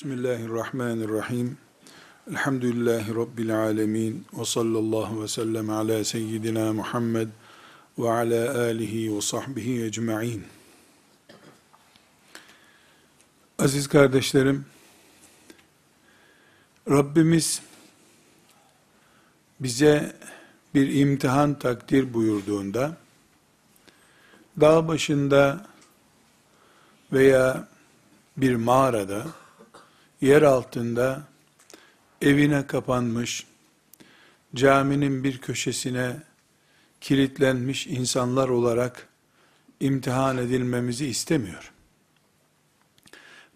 Bismillahirrahmanirrahim. Elhamdülillahi Rabbil alemin. Ve sallallahu ve sellem ala seyyidina Muhammed ve ala alihi ve sahbihi ecma'in. Aziz kardeşlerim, Rabbimiz bize bir imtihan takdir buyurduğunda, dağ başında veya bir mağarada, yer altında, evine kapanmış, caminin bir köşesine kilitlenmiş insanlar olarak imtihan edilmemizi istemiyor.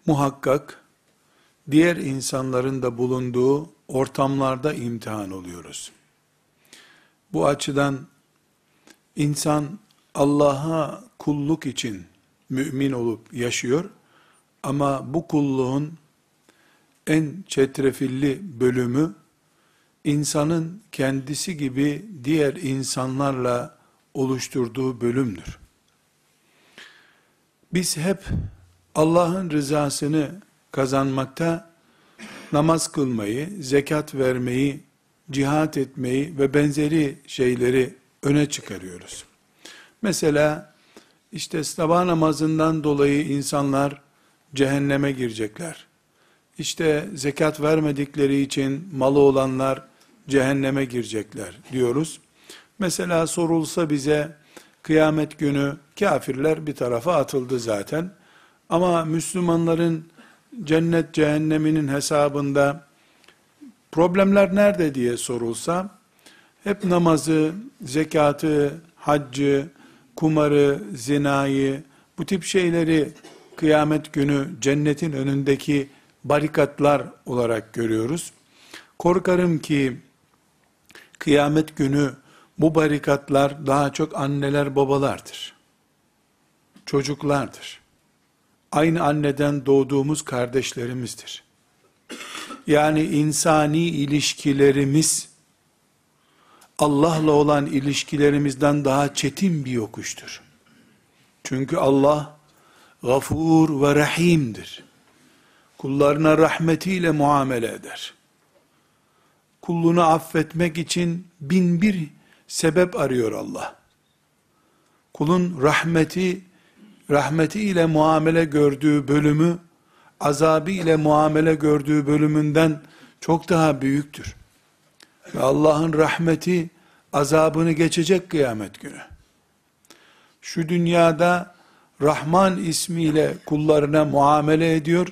Muhakkak, diğer insanların da bulunduğu ortamlarda imtihan oluyoruz. Bu açıdan insan Allah'a kulluk için mümin olup yaşıyor ama bu kulluğun en çetrefilli bölümü insanın kendisi gibi diğer insanlarla oluşturduğu bölümdür. Biz hep Allah'ın rızasını kazanmakta namaz kılmayı, zekat vermeyi, cihat etmeyi ve benzeri şeyleri öne çıkarıyoruz. Mesela işte sabah namazından dolayı insanlar cehenneme girecekler. İşte zekat vermedikleri için malı olanlar cehenneme girecekler diyoruz. Mesela sorulsa bize kıyamet günü kafirler bir tarafa atıldı zaten. Ama Müslümanların cennet cehenneminin hesabında problemler nerede diye sorulsa hep namazı, zekatı, haccı, kumarı, zinayı, bu tip şeyleri kıyamet günü cennetin önündeki barikatlar olarak görüyoruz. Korkarım ki kıyamet günü bu barikatlar daha çok anneler babalardır. Çocuklardır. Aynı anneden doğduğumuz kardeşlerimizdir. Yani insani ilişkilerimiz Allah'la olan ilişkilerimizden daha çetin bir yokuştur. Çünkü Allah gafur ve rahimdir. Kullarına rahmetiyle muamele eder. Kulunu affetmek için bin bir sebep arıyor Allah. Kulun rahmeti, rahmeti ile muamele gördüğü bölümü, azabı ile muamele gördüğü bölümünden çok daha büyüktür. Ve Allah'ın rahmeti azabını geçecek kıyamet günü. Şu dünyada Rahman ismiyle kullarına muamele ediyor.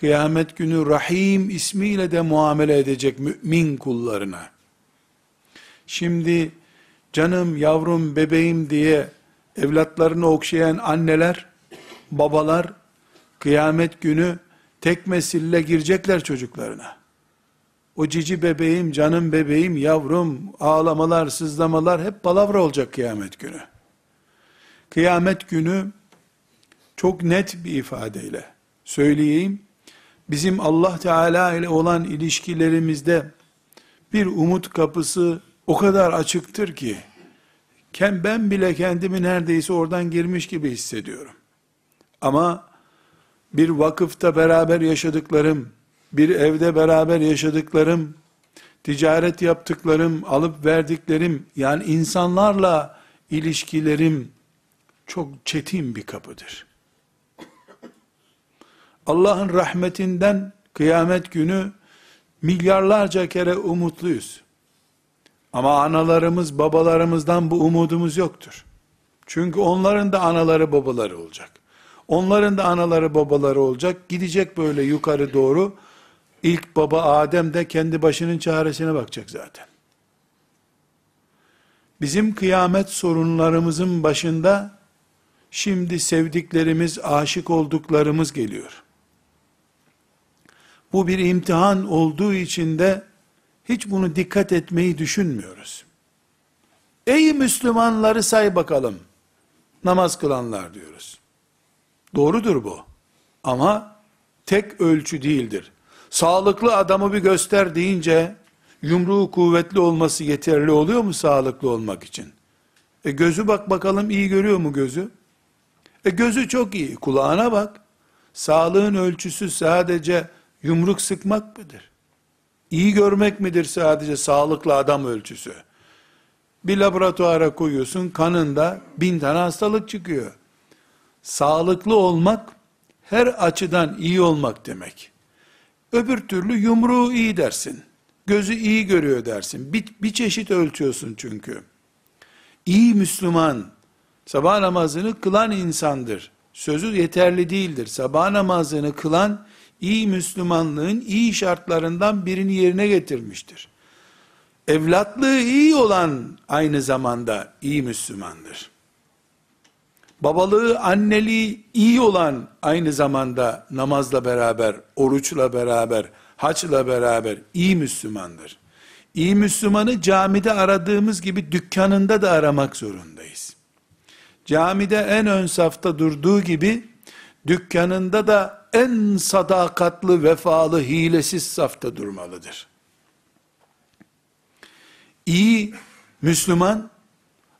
Kıyamet günü Rahim ismiyle de muamele edecek mümin kullarına. Şimdi canım, yavrum, bebeğim diye evlatlarını okşayan anneler, babalar kıyamet günü tekmesille girecekler çocuklarına. O cici bebeğim, canım bebeğim, yavrum, ağlamalar, sızlamalar hep palavra olacak kıyamet günü. Kıyamet günü çok net bir ifadeyle söyleyeyim. Bizim Allah Teala ile olan ilişkilerimizde bir umut kapısı o kadar açıktır ki ben bile kendimi neredeyse oradan girmiş gibi hissediyorum. Ama bir vakıfta beraber yaşadıklarım, bir evde beraber yaşadıklarım, ticaret yaptıklarım, alıp verdiklerim, yani insanlarla ilişkilerim çok çetin bir kapıdır. Allah'ın rahmetinden kıyamet günü milyarlarca kere umutluyuz. Ama analarımız, babalarımızdan bu umudumuz yoktur. Çünkü onların da anaları babaları olacak. Onların da anaları babaları olacak. Gidecek böyle yukarı doğru. İlk baba Adem de kendi başının çaresine bakacak zaten. Bizim kıyamet sorunlarımızın başında şimdi sevdiklerimiz, aşık olduklarımız geliyor. Bu bir imtihan olduğu için de hiç bunu dikkat etmeyi düşünmüyoruz. Ey Müslümanları say bakalım. Namaz kılanlar diyoruz. Doğrudur bu. Ama tek ölçü değildir. Sağlıklı adamı bir göster deyince yumruğu kuvvetli olması yeterli oluyor mu sağlıklı olmak için? E gözü bak bakalım iyi görüyor mu gözü? E gözü çok iyi. Kulağına bak. Sağlığın ölçüsü sadece Yumruk sıkmak mıdır? İyi görmek midir sadece sağlıklı adam ölçüsü? Bir laboratuvara koyuyorsun, kanında bin tane hastalık çıkıyor. Sağlıklı olmak, her açıdan iyi olmak demek. Öbür türlü yumruğu iyi dersin. Gözü iyi görüyor dersin. Bir, bir çeşit ölçüyorsun çünkü. İyi Müslüman, sabah namazını kılan insandır. Sözü yeterli değildir. Sabah namazını kılan, iyi Müslümanlığın iyi şartlarından birini yerine getirmiştir. Evlatlığı iyi olan aynı zamanda iyi Müslümandır. Babalığı, anneliği iyi olan aynı zamanda namazla beraber, oruçla beraber, haçla beraber iyi Müslümandır. İyi Müslümanı camide aradığımız gibi dükkanında da aramak zorundayız. Camide en ön safta durduğu gibi dükkanında da en sadakatlı, vefalı, hilesiz safta durmalıdır. İyi Müslüman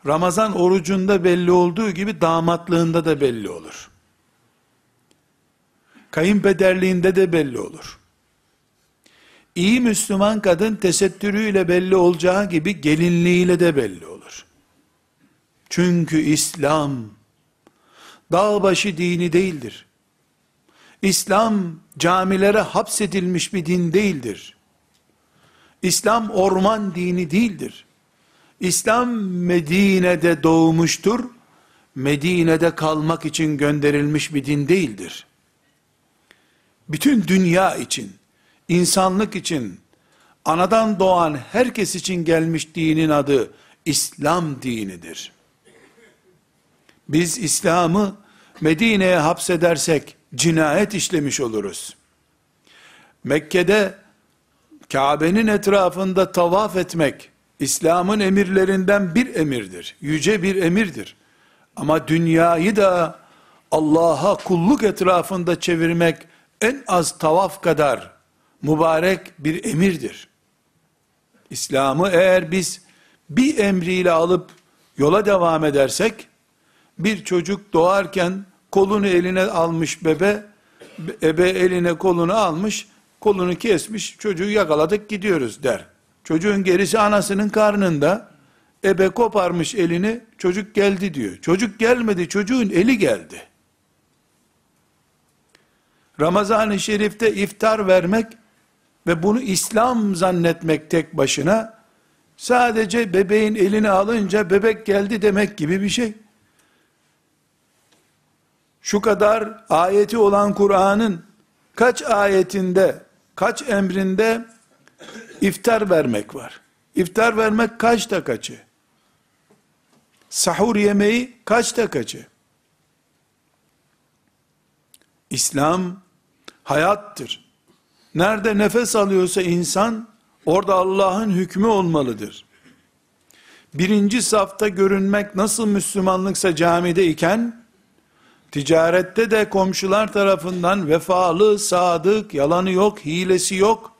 Ramazan orucunda belli olduğu gibi damatlığında da belli olur. Kayınpederliğinde de belli olur. İyi Müslüman kadın tesettürüyle belli olacağı gibi gelinliğiyle de belli olur. Çünkü İslam dağbaşı dini değildir. İslam camilere hapsedilmiş bir din değildir. İslam orman dini değildir. İslam Medine'de doğmuştur. Medine'de kalmak için gönderilmiş bir din değildir. Bütün dünya için, insanlık için, anadan doğan herkes için gelmiş dinin adı İslam dinidir. Biz İslam'ı Medine'ye hapsedersek cinayet işlemiş oluruz. Mekke'de Kabe'nin etrafında tavaf etmek İslam'ın emirlerinden bir emirdir. Yüce bir emirdir. Ama dünyayı da Allah'a kulluk etrafında çevirmek en az tavaf kadar mübarek bir emirdir. İslam'ı eğer biz bir emriyle alıp yola devam edersek, bir çocuk doğarken kolunu eline almış bebe, ebe eline kolunu almış, kolunu kesmiş, çocuğu yakaladık gidiyoruz der. Çocuğun gerisi anasının karnında, ebe koparmış elini, çocuk geldi diyor. Çocuk gelmedi, çocuğun eli geldi. Ramazan-ı Şerif'te iftar vermek ve bunu İslam zannetmek tek başına, sadece bebeğin elini alınca bebek geldi demek gibi bir şey. Şu kadar ayeti olan Kur'an'ın kaç ayetinde, kaç emrinde iftar vermek var. İftar vermek kaçta kaçı? Sahur yemeği kaçta kaçı? İslam hayattır. Nerede nefes alıyorsa insan, orada Allah'ın hükmü olmalıdır. Birinci safta görünmek nasıl Müslümanlıksa camide iken, ticarette de komşular tarafından vefalı, sadık, yalanı yok, hilesi yok,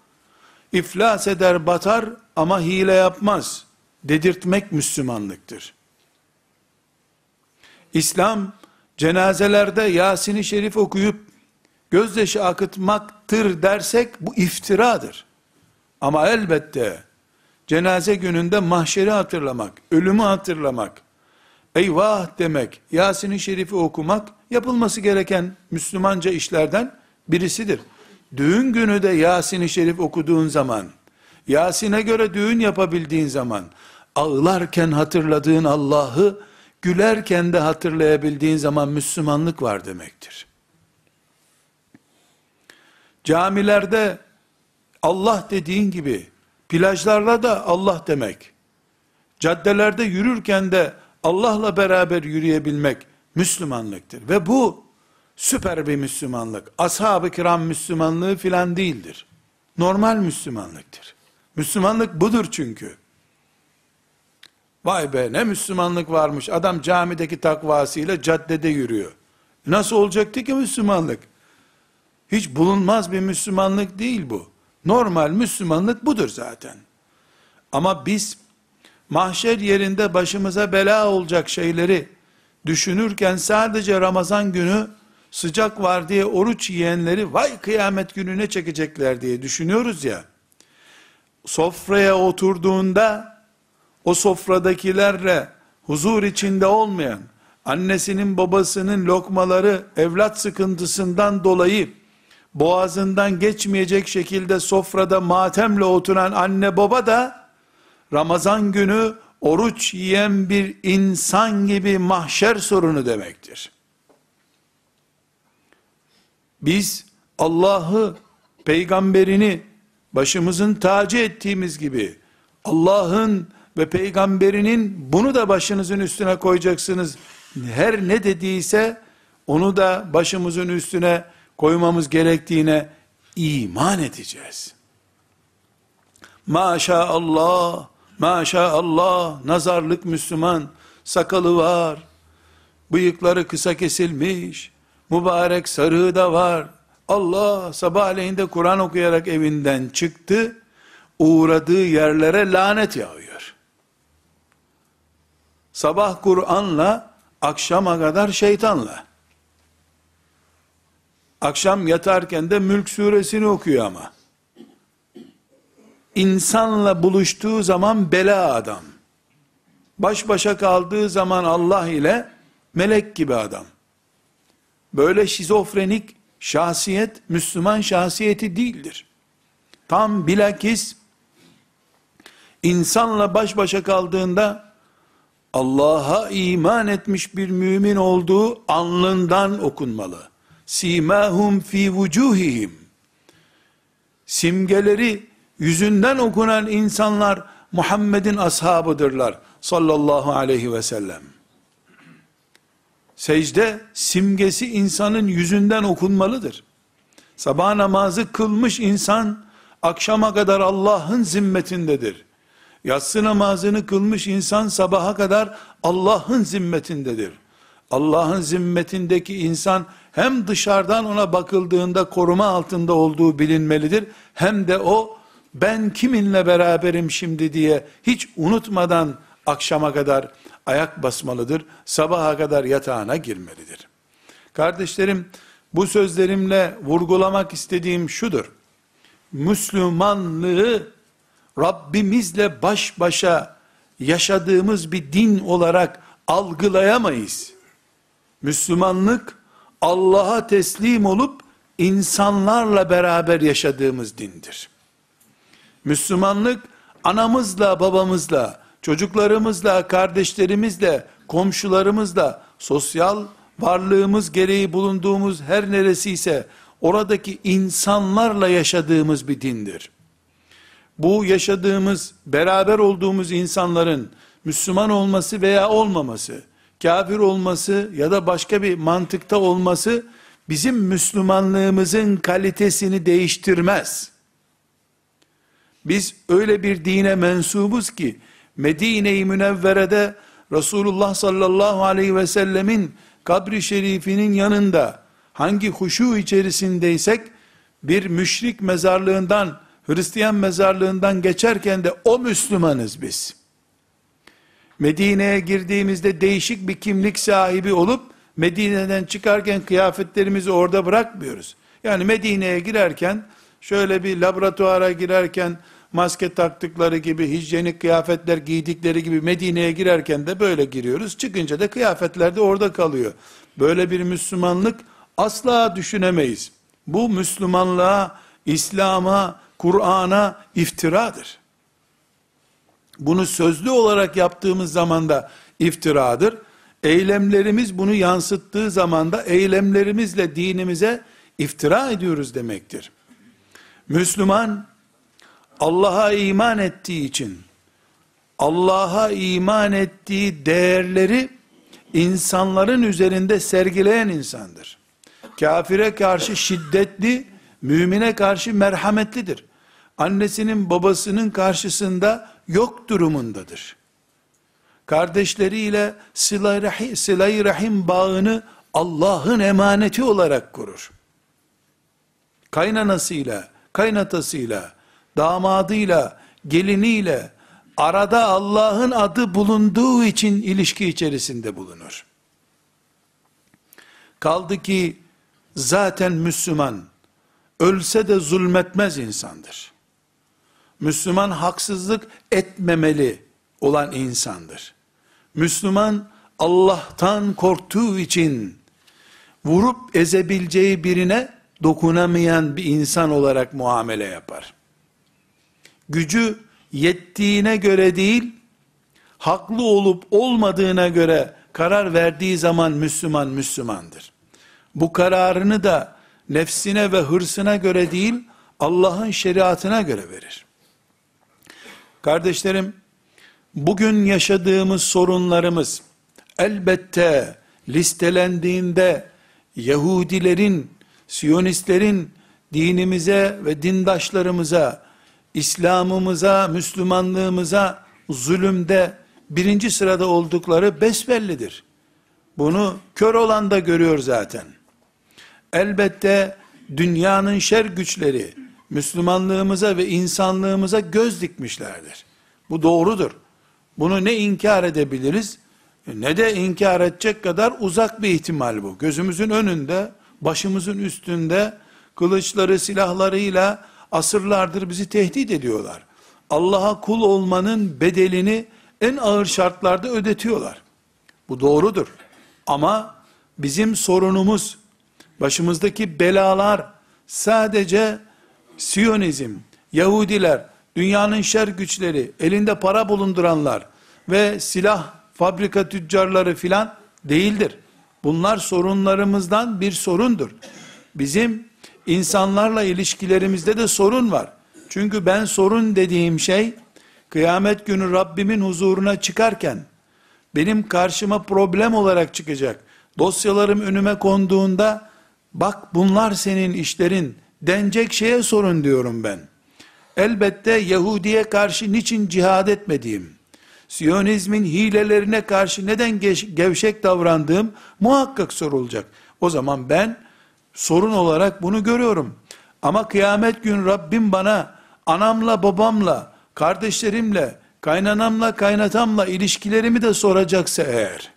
iflas eder batar ama hile yapmaz dedirtmek Müslümanlıktır. İslam cenazelerde Yasin-i Şerif okuyup gözyaşı akıtmaktır dersek bu iftiradır. Ama elbette cenaze gününde mahşeri hatırlamak, ölümü hatırlamak, eyvah demek, Yasin-i Şerif'i okumak yapılması gereken Müslümanca işlerden birisidir. Düğün günü de Yasin-i Şerif okuduğun zaman, Yasin'e göre düğün yapabildiğin zaman, ağlarken hatırladığın Allah'ı, gülerken de hatırlayabildiğin zaman Müslümanlık var demektir. Camilerde Allah dediğin gibi, plajlarda da Allah demek, caddelerde yürürken de Allah'la beraber yürüyebilmek Müslümanlıktır. Ve bu süper bir Müslümanlık. Ashab-ı kiram Müslümanlığı filan değildir. Normal Müslümanlıktır. Müslümanlık budur çünkü. Vay be ne Müslümanlık varmış. Adam camideki takvasıyla caddede yürüyor. Nasıl olacaktı ki Müslümanlık? Hiç bulunmaz bir Müslümanlık değil bu. Normal Müslümanlık budur zaten. Ama biz mahşer yerinde başımıza bela olacak şeyleri düşünürken sadece Ramazan günü sıcak var diye oruç yiyenleri vay kıyamet gününe çekecekler diye düşünüyoruz ya. Sofraya oturduğunda o sofradakilerle huzur içinde olmayan, annesinin babasının lokmaları evlat sıkıntısından dolayı boğazından geçmeyecek şekilde sofrada matemle oturan anne baba da Ramazan günü oruç yiyen bir insan gibi mahşer sorunu demektir. Biz Allah'ı, peygamberini başımızın tacı ettiğimiz gibi Allah'ın ve peygamberinin bunu da başınızın üstüne koyacaksınız. Her ne dediyse onu da başımızın üstüne koymamız gerektiğine iman edeceğiz. Maşallah, maşallah, nazarlık Müslüman, sakalı var, bıyıkları kısa kesilmiş, mübarek sarığı da var. Allah sabahleyin de Kur'an okuyarak evinden çıktı, uğradığı yerlere lanet yağıyor. Sabah Kur'an'la, akşama kadar şeytanla. Akşam yatarken de Mülk suresini okuyor ama. İnsanla buluştuğu zaman bela adam. Baş başa kaldığı zaman Allah ile melek gibi adam. Böyle şizofrenik şahsiyet Müslüman şahsiyeti değildir. Tam bilakis insanla baş başa kaldığında Allah'a iman etmiş bir mümin olduğu alnından okunmalı. Simahum fi vucuhihim. Simgeleri yüzünden okunan insanlar Muhammed'in ashabıdırlar sallallahu aleyhi ve sellem. Secde simgesi insanın yüzünden okunmalıdır. Sabah namazı kılmış insan akşama kadar Allah'ın zimmetindedir. Yatsı namazını kılmış insan sabaha kadar Allah'ın zimmetindedir. Allah'ın zimmetindeki insan hem dışarıdan ona bakıldığında koruma altında olduğu bilinmelidir. Hem de o ben kiminle beraberim şimdi diye hiç unutmadan akşama kadar ayak basmalıdır. Sabaha kadar yatağına girmelidir. Kardeşlerim bu sözlerimle vurgulamak istediğim şudur. Müslümanlığı Rabbimizle baş başa yaşadığımız bir din olarak algılayamayız. Müslümanlık Allah'a teslim olup insanlarla beraber yaşadığımız dindir. Müslümanlık anamızla, babamızla, çocuklarımızla, kardeşlerimizle, komşularımızla, sosyal varlığımız gereği bulunduğumuz her neresiyse oradaki insanlarla yaşadığımız bir dindir. Bu yaşadığımız, beraber olduğumuz insanların Müslüman olması veya olmaması, kafir olması ya da başka bir mantıkta olması bizim Müslümanlığımızın kalitesini değiştirmez. Biz öyle bir dine mensubuz ki Medine-i Münevvere'de Resulullah sallallahu aleyhi ve sellemin kabri şerifinin yanında hangi huşu içerisindeysek bir müşrik mezarlığından Hristiyan mezarlığından geçerken de o Müslümanız biz. Medine'ye girdiğimizde değişik bir kimlik sahibi olup Medine'den çıkarken kıyafetlerimizi orada bırakmıyoruz. Yani Medine'ye girerken şöyle bir laboratuvara girerken maske taktıkları gibi hijyenik kıyafetler giydikleri gibi Medine'ye girerken de böyle giriyoruz. Çıkınca da kıyafetler de orada kalıyor. Böyle bir Müslümanlık asla düşünemeyiz. Bu Müslümanlığa, İslam'a, Kur'an'a iftiradır. Bunu sözlü olarak yaptığımız zaman da iftiradır. Eylemlerimiz bunu yansıttığı zaman da eylemlerimizle dinimize iftira ediyoruz demektir. Müslüman Allah'a iman ettiği için Allah'a iman ettiği değerleri insanların üzerinde sergileyen insandır. Kafire karşı şiddetli, mümine karşı merhametlidir. Annesinin babasının karşısında yok durumundadır. Kardeşleriyle sıla-i rahim, sıla rahim bağını Allah'ın emaneti olarak kurur. Kaynanasıyla, kaynatasıyla, damadıyla, geliniyle, arada Allah'ın adı bulunduğu için ilişki içerisinde bulunur. Kaldı ki zaten Müslüman, ölse de zulmetmez insandır. Müslüman haksızlık etmemeli olan insandır. Müslüman Allah'tan korktuğu için vurup ezebileceği birine dokunamayan bir insan olarak muamele yapar. Gücü yettiğine göre değil, haklı olup olmadığına göre karar verdiği zaman Müslüman Müslümandır. Bu kararını da nefsine ve hırsına göre değil, Allah'ın şeriatına göre verir. Kardeşlerim, bugün yaşadığımız sorunlarımız, elbette listelendiğinde Yahudilerin, Siyonistlerin dinimize ve dindaşlarımıza, İslam'ımıza, Müslümanlığımıza zulümde birinci sırada oldukları besbellidir. Bunu kör olan da görüyor zaten. Elbette dünyanın şer güçleri Müslümanlığımıza ve insanlığımıza göz dikmişlerdir. Bu doğrudur. Bunu ne inkar edebiliriz ne de inkar edecek kadar uzak bir ihtimal bu. Gözümüzün önünde, başımızın üstünde kılıçları, silahlarıyla asırlardır bizi tehdit ediyorlar. Allah'a kul olmanın bedelini en ağır şartlarda ödetiyorlar. Bu doğrudur. Ama bizim sorunumuz, başımızdaki belalar sadece Siyonizm, Yahudiler, dünyanın şer güçleri, elinde para bulunduranlar ve silah fabrika tüccarları filan değildir. Bunlar sorunlarımızdan bir sorundur. Bizim insanlarla ilişkilerimizde de sorun var. Çünkü ben sorun dediğim şey, kıyamet günü Rabbimin huzuruna çıkarken, benim karşıma problem olarak çıkacak. Dosyalarım önüme konduğunda, bak bunlar senin işlerin, denecek şeye sorun diyorum ben. Elbette Yahudi'ye karşı niçin cihad etmediğim, Siyonizmin hilelerine karşı neden gevşek davrandığım muhakkak sorulacak. O zaman ben sorun olarak bunu görüyorum. Ama kıyamet gün Rabbim bana anamla babamla, kardeşlerimle, kaynanamla kaynatamla ilişkilerimi de soracaksa eğer,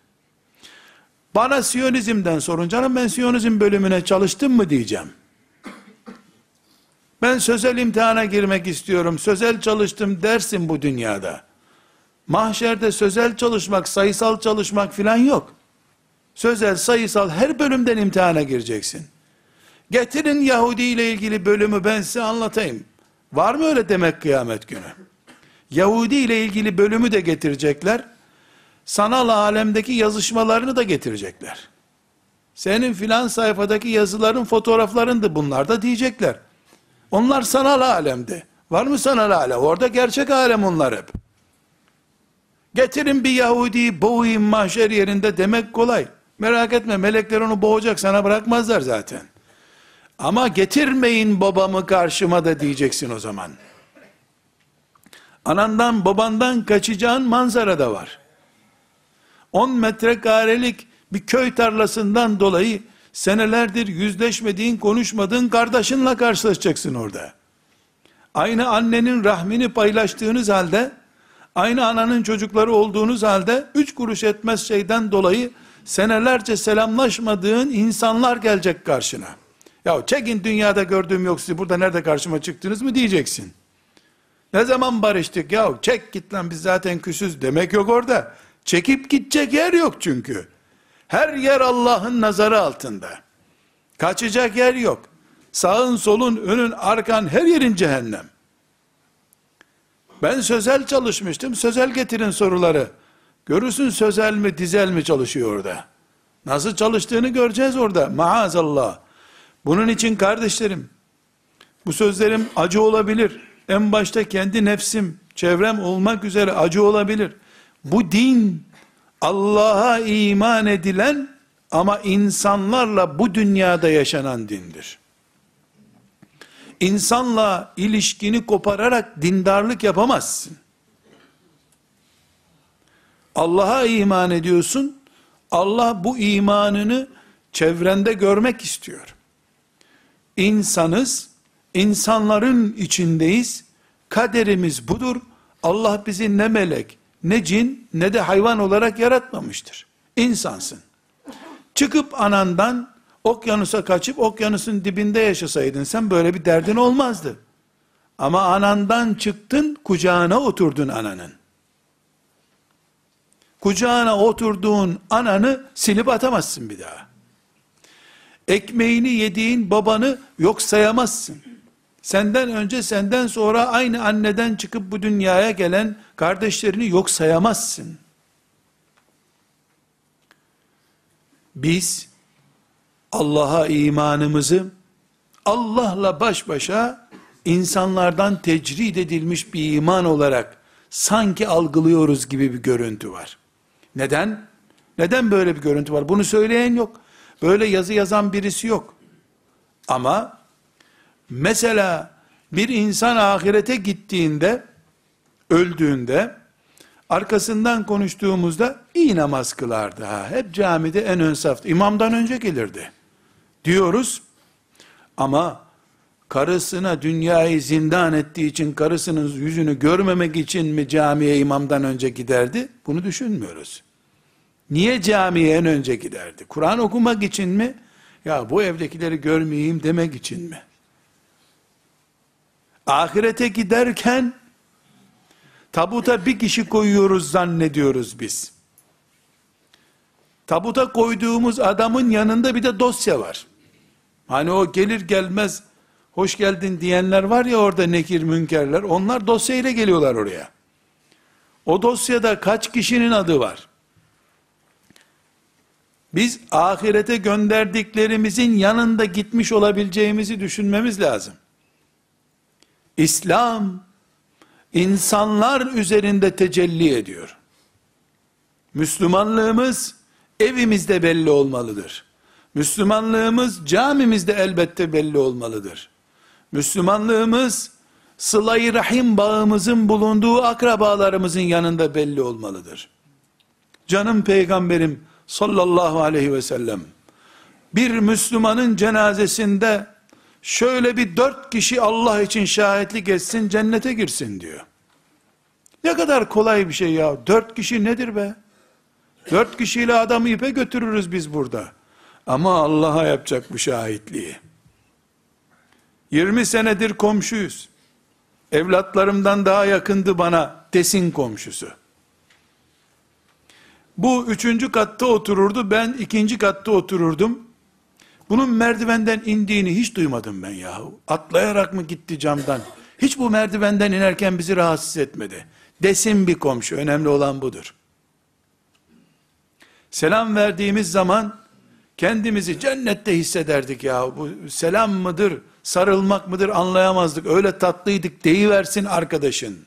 bana Siyonizmden sorun canım ben Siyonizm bölümüne çalıştım mı diyeceğim. Ben sözel imtihana girmek istiyorum, sözel çalıştım dersin bu dünyada. Mahşerde sözel çalışmak, sayısal çalışmak filan yok. Sözel, sayısal her bölümden imtihana gireceksin. Getirin Yahudi ile ilgili bölümü ben size anlatayım. Var mı öyle demek kıyamet günü? Yahudi ile ilgili bölümü de getirecekler. Sanal alemdeki yazışmalarını da getirecekler. Senin filan sayfadaki yazıların fotoğraflarını da bunlar da diyecekler. Onlar sanal alemde. Var mı sanal alem? Orada gerçek alem onlar hep. Getirin bir Yahudi'yi boğayım mahşer yerinde demek kolay. Merak etme melekler onu boğacak sana bırakmazlar zaten. Ama getirmeyin babamı karşıma da diyeceksin o zaman. Anandan babandan kaçacağın manzara da var. 10 metrekarelik bir köy tarlasından dolayı senelerdir yüzleşmediğin, konuşmadığın kardeşinle karşılaşacaksın orada. Aynı annenin rahmini paylaştığınız halde aynı ananın çocukları olduğunuz halde üç kuruş etmez şeyden dolayı senelerce selamlaşmadığın insanlar gelecek karşına. Ya çekin dünyada gördüğüm yok sizi burada nerede karşıma çıktınız mı diyeceksin. Ne zaman barıştık ya çek git lan biz zaten küsüz demek yok orada. Çekip gidecek yer yok çünkü. Her yer Allah'ın nazarı altında. Kaçacak yer yok. Sağın solun önün arkan her yerin cehennem. Ben sözel çalışmıştım. Sözel getirin soruları. Görürsün sözel mi dizel mi çalışıyor orada. Nasıl çalıştığını göreceğiz orada. Maazallah. Bunun için kardeşlerim, bu sözlerim acı olabilir. En başta kendi nefsim, çevrem olmak üzere acı olabilir. Bu din, Allah'a iman edilen ama insanlarla bu dünyada yaşanan dindir insanla ilişkini kopararak dindarlık yapamazsın. Allah'a iman ediyorsun. Allah bu imanını çevrende görmek istiyor. İnsanız, insanların içindeyiz. Kaderimiz budur. Allah bizi ne melek, ne cin, ne de hayvan olarak yaratmamıştır. İnsansın. Çıkıp anandan okyanusa kaçıp okyanusun dibinde yaşasaydın sen böyle bir derdin olmazdı. Ama anandan çıktın, kucağına oturdun ananın. Kucağına oturduğun ananı silip atamazsın bir daha. Ekmeğini yediğin babanı yok sayamazsın. Senden önce senden sonra aynı anneden çıkıp bu dünyaya gelen kardeşlerini yok sayamazsın. Biz Allah'a imanımızı Allah'la baş başa insanlardan tecrid edilmiş bir iman olarak sanki algılıyoruz gibi bir görüntü var. Neden? Neden böyle bir görüntü var? Bunu söyleyen yok. Böyle yazı yazan birisi yok. Ama mesela bir insan ahirete gittiğinde, öldüğünde, arkasından konuştuğumuzda iyi namaz kılardı ha. Hep camide en ön safta. İmamdan önce gelirdi. Diyoruz. Ama karısına dünyayı zindan ettiği için karısının yüzünü görmemek için mi camiye imamdan önce giderdi? Bunu düşünmüyoruz. Niye camiye en önce giderdi? Kur'an okumak için mi? Ya bu evdekileri görmeyeyim demek için mi? Ahirete giderken tabuta bir kişi koyuyoruz zannediyoruz biz. Tabuta koyduğumuz adamın yanında bir de dosya var. Hani o gelir gelmez hoş geldin diyenler var ya orada nekir münkerler. Onlar dosyayla geliyorlar oraya. O dosyada kaç kişinin adı var? Biz ahirete gönderdiklerimizin yanında gitmiş olabileceğimizi düşünmemiz lazım. İslam insanlar üzerinde tecelli ediyor. Müslümanlığımız evimizde belli olmalıdır. Müslümanlığımız camimizde elbette belli olmalıdır. Müslümanlığımız sıla rahim bağımızın bulunduğu akrabalarımızın yanında belli olmalıdır. Canım peygamberim sallallahu aleyhi ve sellem bir Müslümanın cenazesinde şöyle bir dört kişi Allah için şahitlik etsin cennete girsin diyor. Ne kadar kolay bir şey ya. Dört kişi nedir be? Dört kişiyle adamı ipe götürürüz biz burada. Ama Allah'a yapacak bu şahitliği. 20 senedir komşuyuz. Evlatlarımdan daha yakındı bana desin komşusu. Bu üçüncü katta otururdu, ben ikinci katta otururdum. Bunun merdivenden indiğini hiç duymadım ben yahu. Atlayarak mı gitti camdan? Hiç bu merdivenden inerken bizi rahatsız etmedi. Desin bir komşu, önemli olan budur. Selam verdiğimiz zaman, kendimizi cennette hissederdik ya. Bu selam mıdır, sarılmak mıdır anlayamazdık. Öyle tatlıydık deyiversin arkadaşın.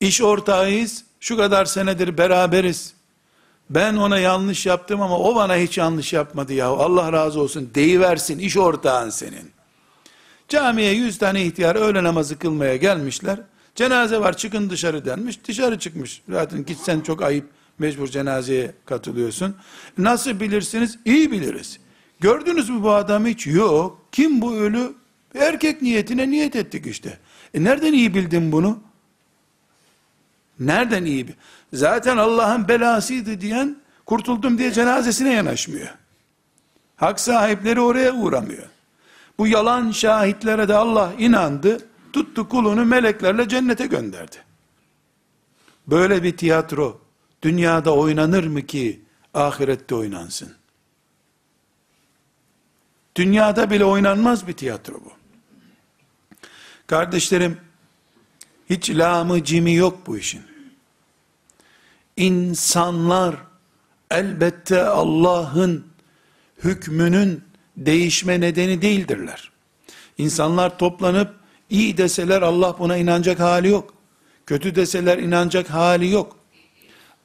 İş ortağıyız, şu kadar senedir beraberiz. Ben ona yanlış yaptım ama o bana hiç yanlış yapmadı ya. Allah razı olsun deyiversin iş ortağın senin. Camiye yüz tane ihtiyar öğle namazı kılmaya gelmişler. Cenaze var çıkın dışarı denmiş. Dışarı çıkmış. Zaten gitsen çok ayıp. Mecbur cenazeye katılıyorsun. Nasıl bilirsiniz? İyi biliriz. Gördünüz mü bu adamı hiç? Yok. Kim bu ölü? Erkek niyetine niyet ettik işte. E nereden iyi bildin bunu? Nereden iyi? Zaten Allah'ın belasıydı diyen kurtuldum diye cenazesine yanaşmıyor. Hak sahipleri oraya uğramıyor. Bu yalan şahitlere de Allah inandı, tuttu kulunu meleklerle cennete gönderdi. Böyle bir tiyatro dünyada oynanır mı ki ahirette oynansın? Dünyada bile oynanmaz bir tiyatro bu. Kardeşlerim, hiç lamı cimi yok bu işin. İnsanlar elbette Allah'ın hükmünün değişme nedeni değildirler. İnsanlar toplanıp iyi deseler Allah buna inanacak hali yok. Kötü deseler inanacak hali yok.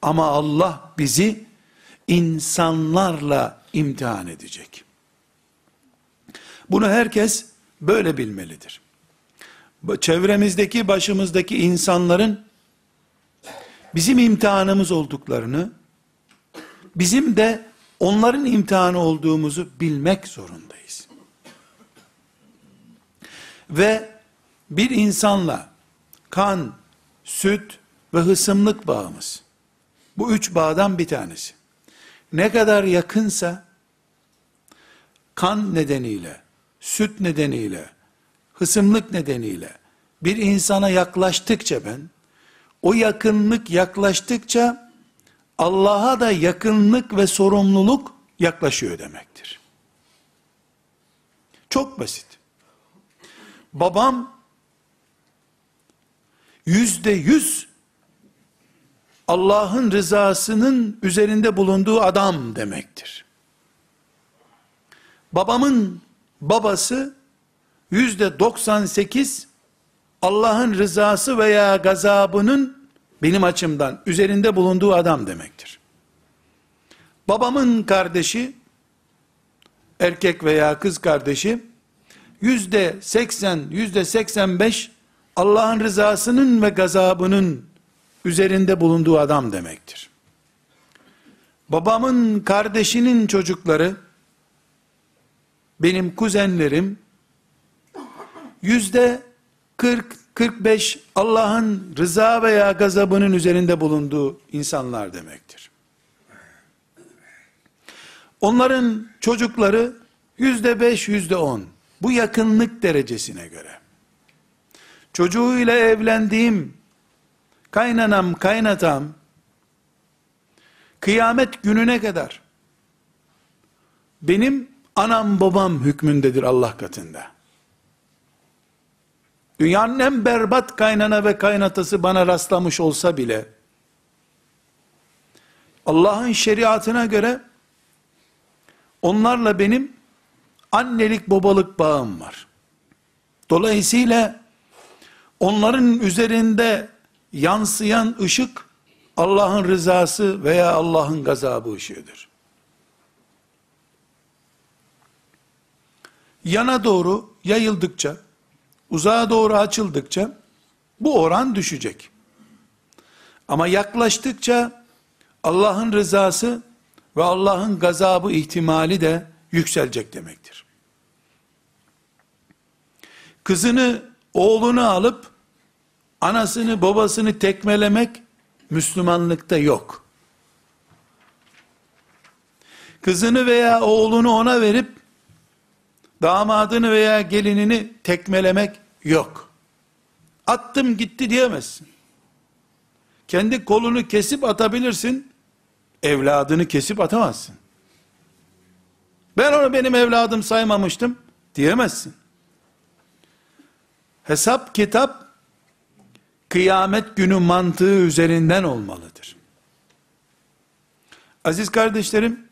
Ama Allah bizi insanlarla imtihan edecek. Bunu herkes böyle bilmelidir çevremizdeki başımızdaki insanların bizim imtihanımız olduklarını, bizim de onların imtihanı olduğumuzu bilmek zorundayız. Ve bir insanla kan, süt ve hısımlık bağımız, bu üç bağdan bir tanesi. Ne kadar yakınsa, kan nedeniyle, süt nedeniyle, hısımlık nedeniyle bir insana yaklaştıkça ben, o yakınlık yaklaştıkça Allah'a da yakınlık ve sorumluluk yaklaşıyor demektir. Çok basit. Babam yüzde yüz Allah'ın rızasının üzerinde bulunduğu adam demektir. Babamın babası yüzde 98 Allah'ın rızası veya gazabının benim açımdan üzerinde bulunduğu adam demektir. Babamın kardeşi erkek veya kız kardeşi yüzde 80 yüzde 85 Allah'ın rızasının ve gazabının üzerinde bulunduğu adam demektir. Babamın kardeşinin çocukları, benim kuzenlerim, yüzde 40-45 Allah'ın rıza veya gazabının üzerinde bulunduğu insanlar demektir. Onların çocukları yüzde beş, yüzde on. Bu yakınlık derecesine göre. Çocuğuyla evlendiğim kaynanam, kaynatam, kıyamet gününe kadar, benim anam babam hükmündedir Allah katında. Dünyanın en berbat kaynana ve kaynatası bana rastlamış olsa bile, Allah'ın şeriatına göre, onlarla benim annelik babalık bağım var. Dolayısıyla, onların üzerinde yansıyan ışık Allah'ın rızası veya Allah'ın gazabı ışığıdır. Yana doğru yayıldıkça, uzağa doğru açıldıkça bu oran düşecek. Ama yaklaştıkça Allah'ın rızası ve Allah'ın gazabı ihtimali de yükselecek demektir. Kızını, oğlunu alıp anasını babasını tekmelemek Müslümanlıkta yok. Kızını veya oğlunu ona verip damadını veya gelinini tekmelemek yok. Attım gitti diyemezsin. Kendi kolunu kesip atabilirsin. Evladını kesip atamazsın. Ben onu benim evladım saymamıştım diyemezsin. Hesap kitap kıyamet günü mantığı üzerinden olmalıdır. Aziz kardeşlerim,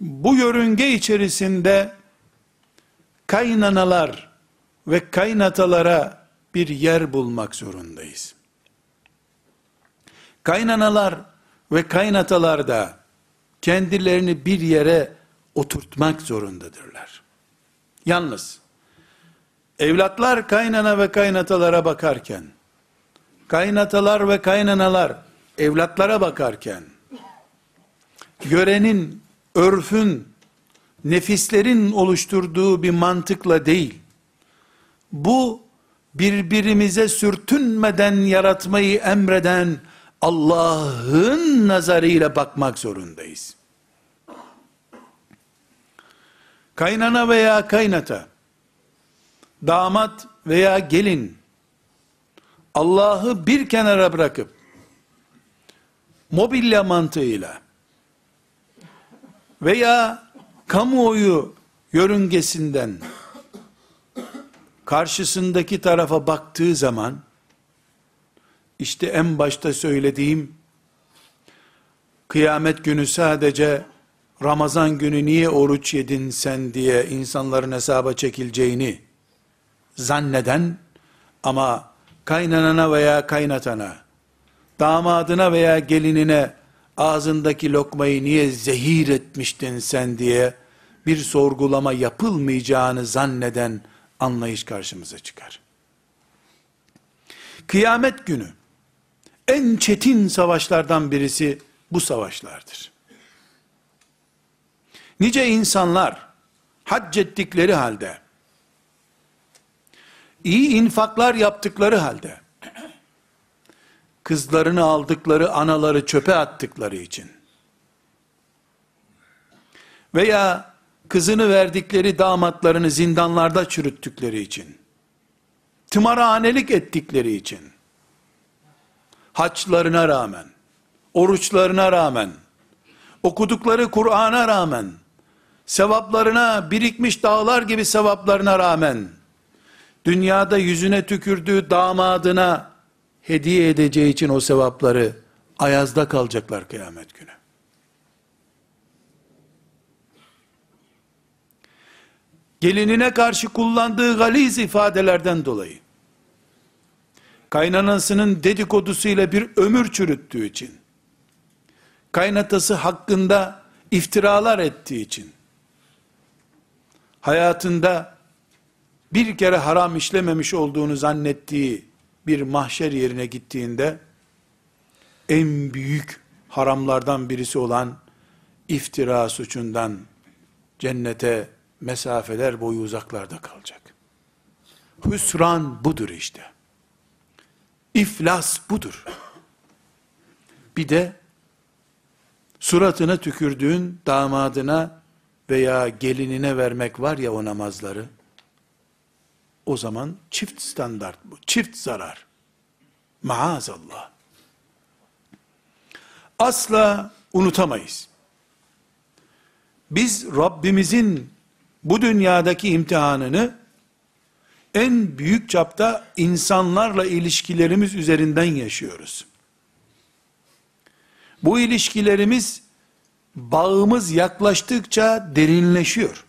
bu yörünge içerisinde kaynanalar ve kaynatalara bir yer bulmak zorundayız. Kaynanalar ve kaynatalar da kendilerini bir yere oturtmak zorundadırlar. Yalnız evlatlar kaynana ve kaynatalara bakarken kaynatalar ve kaynanalar evlatlara bakarken görenin, örfün, nefislerin oluşturduğu bir mantıkla değil, bu birbirimize sürtünmeden yaratmayı emreden Allah'ın nazarıyla bakmak zorundayız. Kaynana veya kaynata, damat veya gelin, Allah'ı bir kenara bırakıp, mobilya mantığıyla, veya kamuoyu yörüngesinden, karşısındaki tarafa baktığı zaman, işte en başta söylediğim, kıyamet günü sadece, Ramazan günü niye oruç yedin sen diye insanların hesaba çekileceğini zanneden ama kaynanana veya kaynatana, damadına veya gelinine ağzındaki lokmayı niye zehir etmiştin sen diye bir sorgulama yapılmayacağını zanneden anlayış karşımıza çıkar. Kıyamet günü en çetin savaşlardan birisi bu savaşlardır. Nice insanlar hac ettikleri halde iyi infaklar yaptıkları halde, kızlarını aldıkları anaları çöpe attıkları için, veya kızını verdikleri damatlarını zindanlarda çürüttükleri için, tımarhanelik ettikleri için, haçlarına rağmen, oruçlarına rağmen, okudukları Kur'an'a rağmen, sevaplarına birikmiş dağlar gibi sevaplarına rağmen, dünyada yüzüne tükürdüğü damadına hediye edeceği için o sevapları ayazda kalacaklar kıyamet günü. Gelinine karşı kullandığı galiz ifadelerden dolayı, kaynanasının dedikodusuyla bir ömür çürüttüğü için, kaynatası hakkında iftiralar ettiği için, hayatında bir kere haram işlememiş olduğunu zannettiği bir mahşer yerine gittiğinde, en büyük haramlardan birisi olan iftira suçundan cennete mesafeler boyu uzaklarda kalacak. Hüsran budur işte. İflas budur. Bir de suratına tükürdüğün damadına veya gelinine vermek var ya o namazları, o zaman çift standart bu, çift zarar. Maazallah. Asla unutamayız. Biz Rabbimizin bu dünyadaki imtihanını en büyük çapta insanlarla ilişkilerimiz üzerinden yaşıyoruz. Bu ilişkilerimiz bağımız yaklaştıkça derinleşiyor.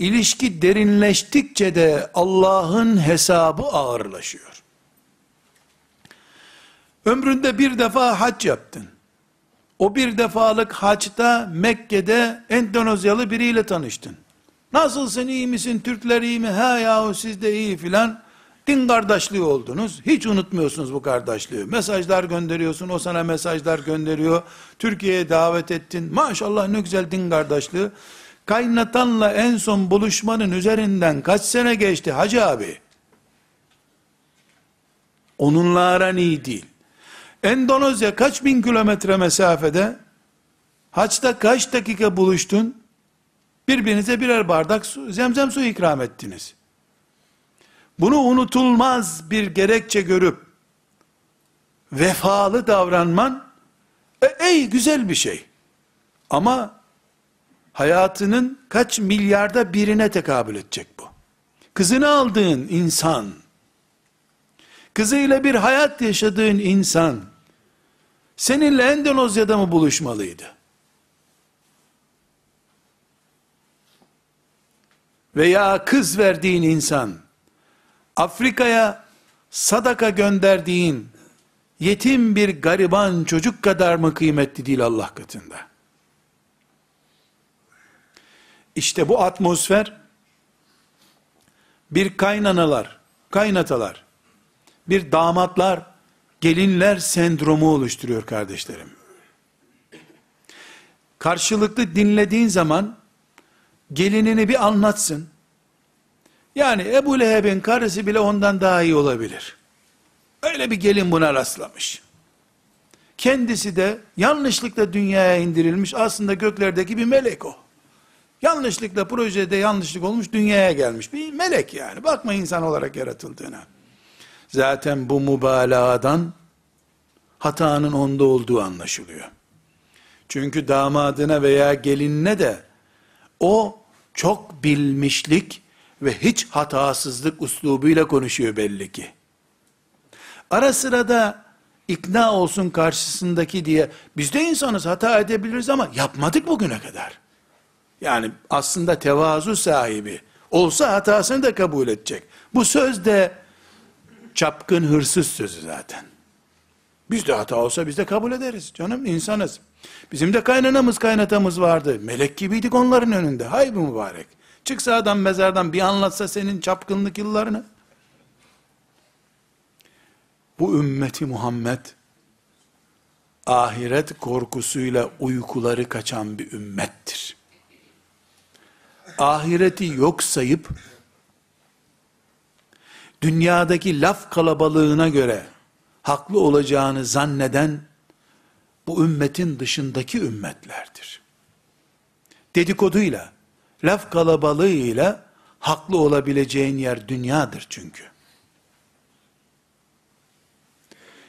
İlişki derinleştikçe de Allah'ın hesabı ağırlaşıyor. Ömründe bir defa hac yaptın. O bir defalık haçta Mekke'de Endonezyalı biriyle tanıştın. Nasılsın iyi misin Türkler iyi mi? Ha yahu siz de iyi filan. Din kardeşliği oldunuz. Hiç unutmuyorsunuz bu kardeşliği. Mesajlar gönderiyorsun. O sana mesajlar gönderiyor. Türkiye'ye davet ettin. Maşallah ne güzel din kardeşliği. Kaynatanla en son buluşmanın üzerinden kaç sene geçti hacı abi? Onunla aran iyi değil. Endonezya kaç bin kilometre mesafede? Haçta kaç dakika buluştun? Birbirinize birer bardak su, zemzem su ikram ettiniz. Bunu unutulmaz bir gerekçe görüp vefalı davranman e, ey güzel bir şey. Ama hayatının kaç milyarda birine tekabül edecek bu. Kızını aldığın insan, kızıyla bir hayat yaşadığın insan, seninle Endonezya'da mı buluşmalıydı? Veya kız verdiğin insan, Afrika'ya sadaka gönderdiğin, yetim bir gariban çocuk kadar mı kıymetli değil Allah katında? İşte bu atmosfer, bir kaynanalar, kaynatalar, bir damatlar, gelinler sendromu oluşturuyor kardeşlerim. Karşılıklı dinlediğin zaman gelinini bir anlatsın. Yani Ebu Leheb'in karısı bile ondan daha iyi olabilir. Öyle bir gelin buna rastlamış. Kendisi de yanlışlıkla dünyaya indirilmiş aslında göklerdeki bir melek o. Yanlışlıkla projede yanlışlık olmuş dünyaya gelmiş. Bir melek yani. Bakma insan olarak yaratıldığına. Zaten bu mübalağadan hatanın onda olduğu anlaşılıyor. Çünkü damadına veya gelinine de o çok bilmişlik ve hiç hatasızlık uslubuyla konuşuyor belli ki. Ara sıra da ikna olsun karşısındaki diye biz de insanız hata edebiliriz ama yapmadık bugüne kadar. Yani aslında tevazu sahibi olsa hatasını da kabul edecek. Bu söz de çapkın hırsız sözü zaten. Biz de hata olsa biz de kabul ederiz. Canım insanız. Bizim de kaynanamız kaynatamız vardı. Melek gibiydik onların önünde. Hay bu mübarek. Çıksa adam mezardan bir anlatsa senin çapkınlık yıllarını. Bu ümmeti Muhammed ahiret korkusuyla uykuları kaçan bir ümmettir. Ahireti yok sayıp dünyadaki laf kalabalığına göre haklı olacağını zanneden bu ümmetin dışındaki ümmetlerdir. Dedikoduyla, laf kalabalığıyla haklı olabileceğin yer dünyadır çünkü.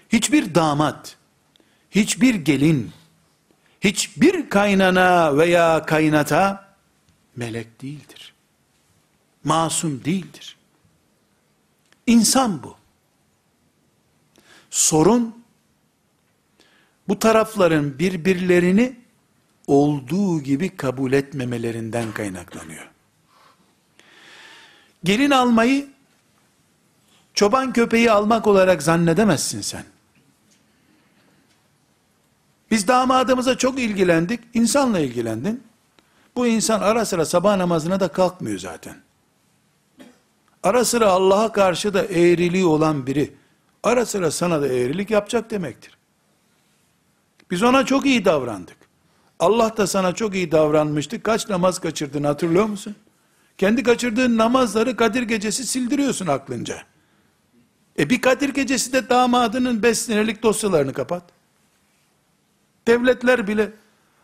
Hiçbir damat, hiçbir gelin, hiçbir kaynana veya kaynata melek değildir. Masum değildir. İnsan bu. Sorun bu tarafların birbirlerini olduğu gibi kabul etmemelerinden kaynaklanıyor. Gelin almayı çoban köpeği almak olarak zannedemezsin sen. Biz damadımıza çok ilgilendik, insanla ilgilendin. Bu insan ara sıra sabah namazına da kalkmıyor zaten. Ara sıra Allah'a karşı da eğriliği olan biri, ara sıra sana da eğrilik yapacak demektir. Biz ona çok iyi davrandık. Allah da sana çok iyi davranmıştı. Kaç namaz kaçırdın hatırlıyor musun? Kendi kaçırdığın namazları Kadir gecesi sildiriyorsun aklınca. E bir Kadir gecesi de damadının 5 senelik dosyalarını kapat. Devletler bile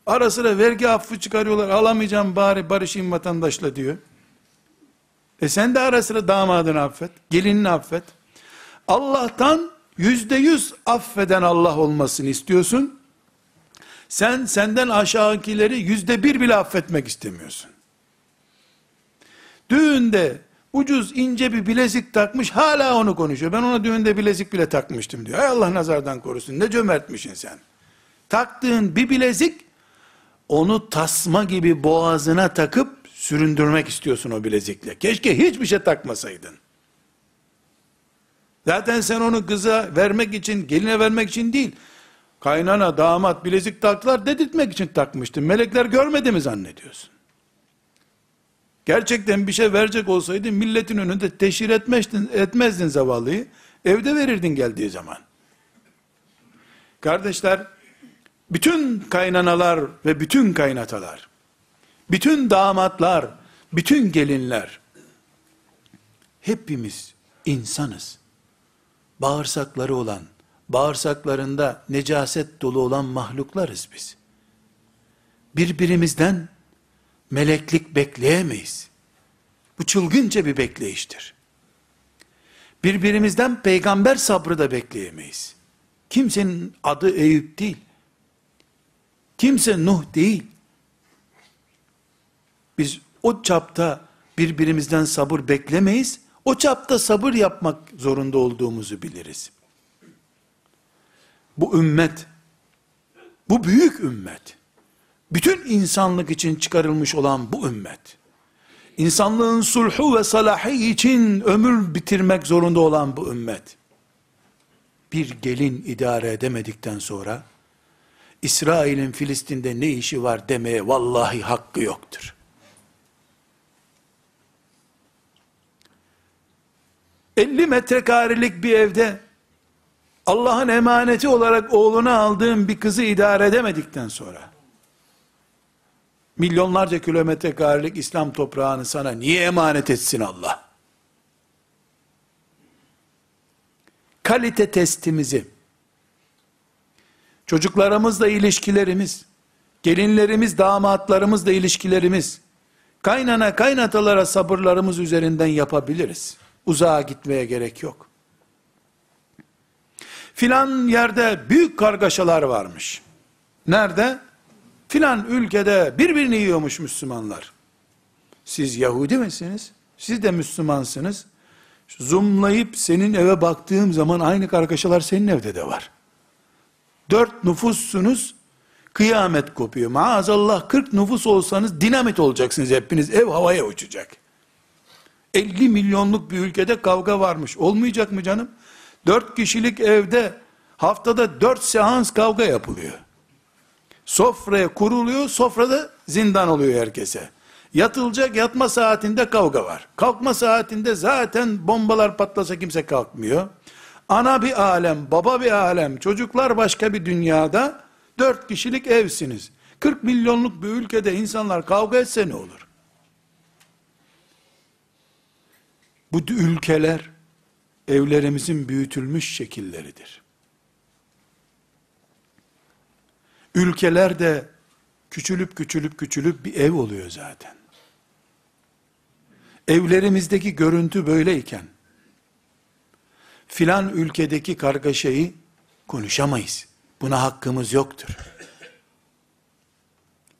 ara sıra vergi affı çıkarıyorlar. Alamayacağım bari barışayım vatandaşla diyor. E sen de ara sıra damadını affet. Gelinini affet. Allah'tan yüzde yüz affeden Allah olmasını istiyorsun. Sen senden aşağıkileri yüzde bir bile affetmek istemiyorsun. Düğünde ucuz ince bir bilezik takmış hala onu konuşuyor. Ben ona düğünde bilezik bile takmıştım diyor. Ay Allah nazardan korusun ne cömertmişsin sen. Taktığın bir bilezik onu tasma gibi boğazına takıp süründürmek istiyorsun o bilezikle. Keşke hiçbir şey takmasaydın. Zaten sen onu kıza vermek için, geline vermek için değil, kaynana, damat bilezik taktılar dedirtmek için takmıştın. Melekler görmedi mi zannediyorsun? Gerçekten bir şey verecek olsaydın milletin önünde teşhir etmezdin, etmezdin zavallıyı. Evde verirdin geldiği zaman. Kardeşler, bütün kaynanalar ve bütün kaynatalar, bütün damatlar, bütün gelinler, hepimiz insanız. Bağırsakları olan, bağırsaklarında necaset dolu olan mahluklarız biz. Birbirimizden meleklik bekleyemeyiz. Bu çılgınca bir bekleyiştir. Birbirimizden peygamber sabrı da bekleyemeyiz. Kimsenin adı Eyüp değil. Kimse Nuh değil. Biz o çapta birbirimizden sabır beklemeyiz. O çapta sabır yapmak zorunda olduğumuzu biliriz. Bu ümmet, bu büyük ümmet, bütün insanlık için çıkarılmış olan bu ümmet, insanlığın sulhu ve salahı için ömür bitirmek zorunda olan bu ümmet, bir gelin idare edemedikten sonra, İsrail'in Filistin'de ne işi var demeye vallahi hakkı yoktur. Elli metrekarelik bir evde Allah'ın emaneti olarak oğluna aldığın bir kızı idare edemedikten sonra milyonlarca kilometre karelik İslam toprağını sana niye emanet etsin Allah? Kalite testimizi çocuklarımızla ilişkilerimiz, gelinlerimiz, damatlarımızla ilişkilerimiz, kaynana kaynatalara sabırlarımız üzerinden yapabiliriz. Uzağa gitmeye gerek yok. Filan yerde büyük kargaşalar varmış. Nerede? Filan ülkede birbirini yiyormuş Müslümanlar. Siz Yahudi misiniz? Siz de Müslümansınız. Zoomlayıp senin eve baktığım zaman aynı kargaşalar senin evde de var. Dört nüfussunuz, kıyamet kopuyor. Maazallah 40 nüfus olsanız dinamit olacaksınız hepiniz. Ev havaya uçacak. 50 milyonluk bir ülkede kavga varmış. Olmayacak mı canım? 4 kişilik evde haftada 4 seans kavga yapılıyor. Sofraya kuruluyor, sofrada zindan oluyor herkese. Yatılacak yatma saatinde kavga var. Kalkma saatinde zaten bombalar patlasa kimse kalkmıyor. Ana bir alem, baba bir alem, çocuklar başka bir dünyada, dört kişilik evsiniz. 40 milyonluk bir ülkede insanlar kavga etse ne olur? Bu ülkeler, evlerimizin büyütülmüş şekilleridir. Ülkeler de küçülüp küçülüp küçülüp bir ev oluyor zaten. evlerimizdeki görüntü böyleyken, filan ülkedeki kargaşayı konuşamayız. Buna hakkımız yoktur.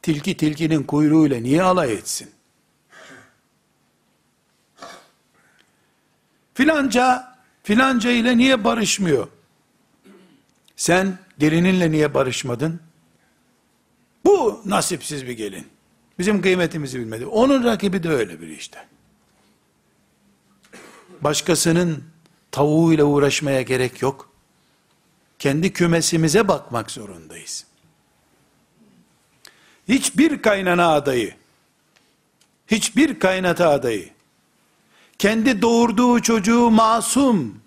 Tilki tilkinin kuyruğuyla niye alay etsin? Filanca, filanca ile niye barışmıyor? Sen gelininle niye barışmadın? Bu nasipsiz bir gelin. Bizim kıymetimizi bilmedi. Onun rakibi de öyle bir işte. Başkasının tavuğuyla uğraşmaya gerek yok. Kendi kümesimize bakmak zorundayız. Hiçbir kaynana adayı, hiçbir kaynata adayı, kendi doğurduğu çocuğu masum,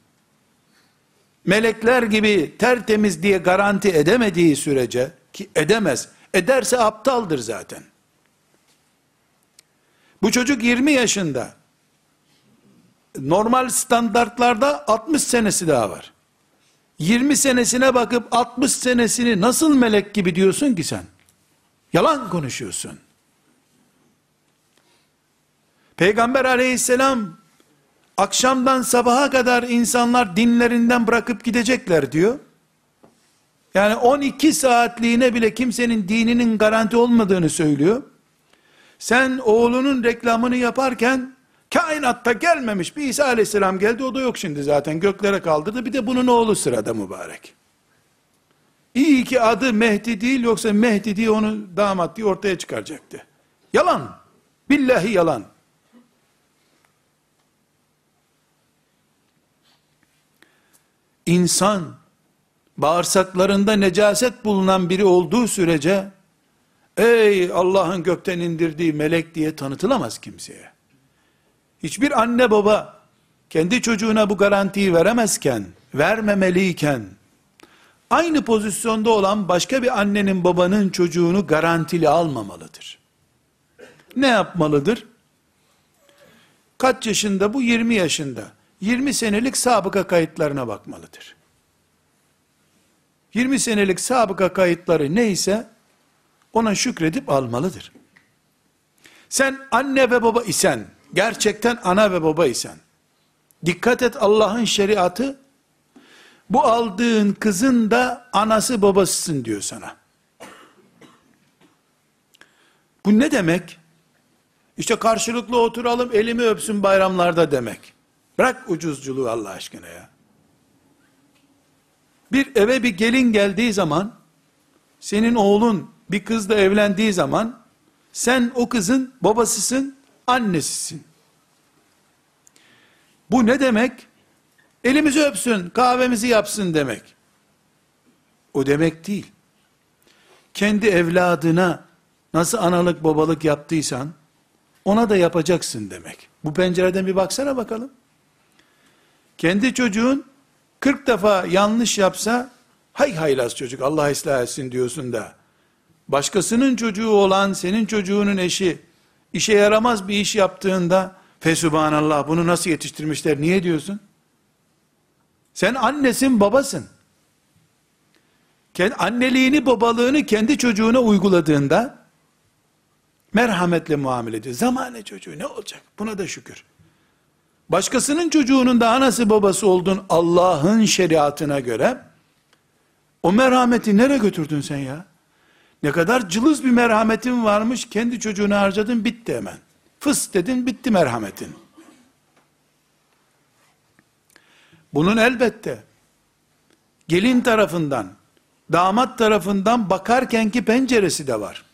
melekler gibi tertemiz diye garanti edemediği sürece, ki edemez, ederse aptaldır zaten. Bu çocuk 20 yaşında, normal standartlarda 60 senesi daha var. 20 senesine bakıp 60 senesini nasıl melek gibi diyorsun ki sen? Yalan konuşuyorsun. Peygamber aleyhisselam akşamdan sabaha kadar insanlar dinlerinden bırakıp gidecekler diyor. Yani 12 saatliğine bile kimsenin dininin garanti olmadığını söylüyor. Sen oğlunun reklamını yaparken kainatta gelmemiş bir İsa aleyhisselam geldi o da yok şimdi zaten göklere kaldırdı bir de bunun oğlu sırada mübarek. İyi ki adı Mehdi değil yoksa Mehdi diye onu damat diye ortaya çıkaracaktı. Yalan. Billahi yalan. İnsan bağırsaklarında necaset bulunan biri olduğu sürece ey Allah'ın gökten indirdiği melek diye tanıtılamaz kimseye. Hiçbir anne baba kendi çocuğuna bu garantiyi veremezken, vermemeliyken, aynı pozisyonda olan başka bir annenin babanın çocuğunu garantili almamalıdır. Ne yapmalıdır? Kaç yaşında bu? 20 yaşında. 20 senelik sabıka kayıtlarına bakmalıdır. 20 senelik sabıka kayıtları neyse ona şükredip almalıdır. Sen anne ve baba isen, gerçekten ana ve baba isen, dikkat et Allah'ın şeriatı, bu aldığın kızın da anası babasısın diyor sana. Bu ne demek? İşte karşılıklı oturalım elimi öpsün bayramlarda demek. Bırak ucuzculuğu Allah aşkına ya. Bir eve bir gelin geldiği zaman, senin oğlun bir kızla evlendiği zaman, sen o kızın babasısın, annesisin. Bu ne demek? Elimizi öpsün, kahvemizi yapsın demek. O demek değil. Kendi evladına nasıl analık babalık yaptıysan, ona da yapacaksın demek. Bu pencereden bir baksana bakalım. Kendi çocuğun 40 defa yanlış yapsa, hay haylaz çocuk Allah ıslah etsin diyorsun da, başkasının çocuğu olan senin çocuğunun eşi, işe yaramaz bir iş yaptığında, fesubhanallah bunu nasıl yetiştirmişler niye diyorsun? Sen annesin babasın. Anneliğini babalığını kendi çocuğuna uyguladığında, merhametle muamele ediyor. Zamane çocuğu ne olacak? Buna da şükür. Başkasının çocuğunun da anası babası oldun Allah'ın şeriatına göre, o merhameti nereye götürdün sen ya? Ne kadar cılız bir merhametin varmış, kendi çocuğunu harcadın, bitti hemen. Fıs dedin, bitti merhametin. Bunun elbette, gelin tarafından, damat tarafından bakarkenki penceresi de var.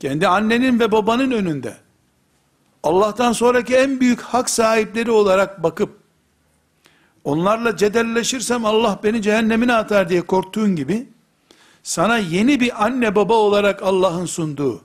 Kendi annenin ve babanın önünde, Allah'tan sonraki en büyük hak sahipleri olarak bakıp, onlarla cedelleşirsem Allah beni cehennemine atar diye korktuğun gibi, sana yeni bir anne baba olarak Allah'ın sunduğu,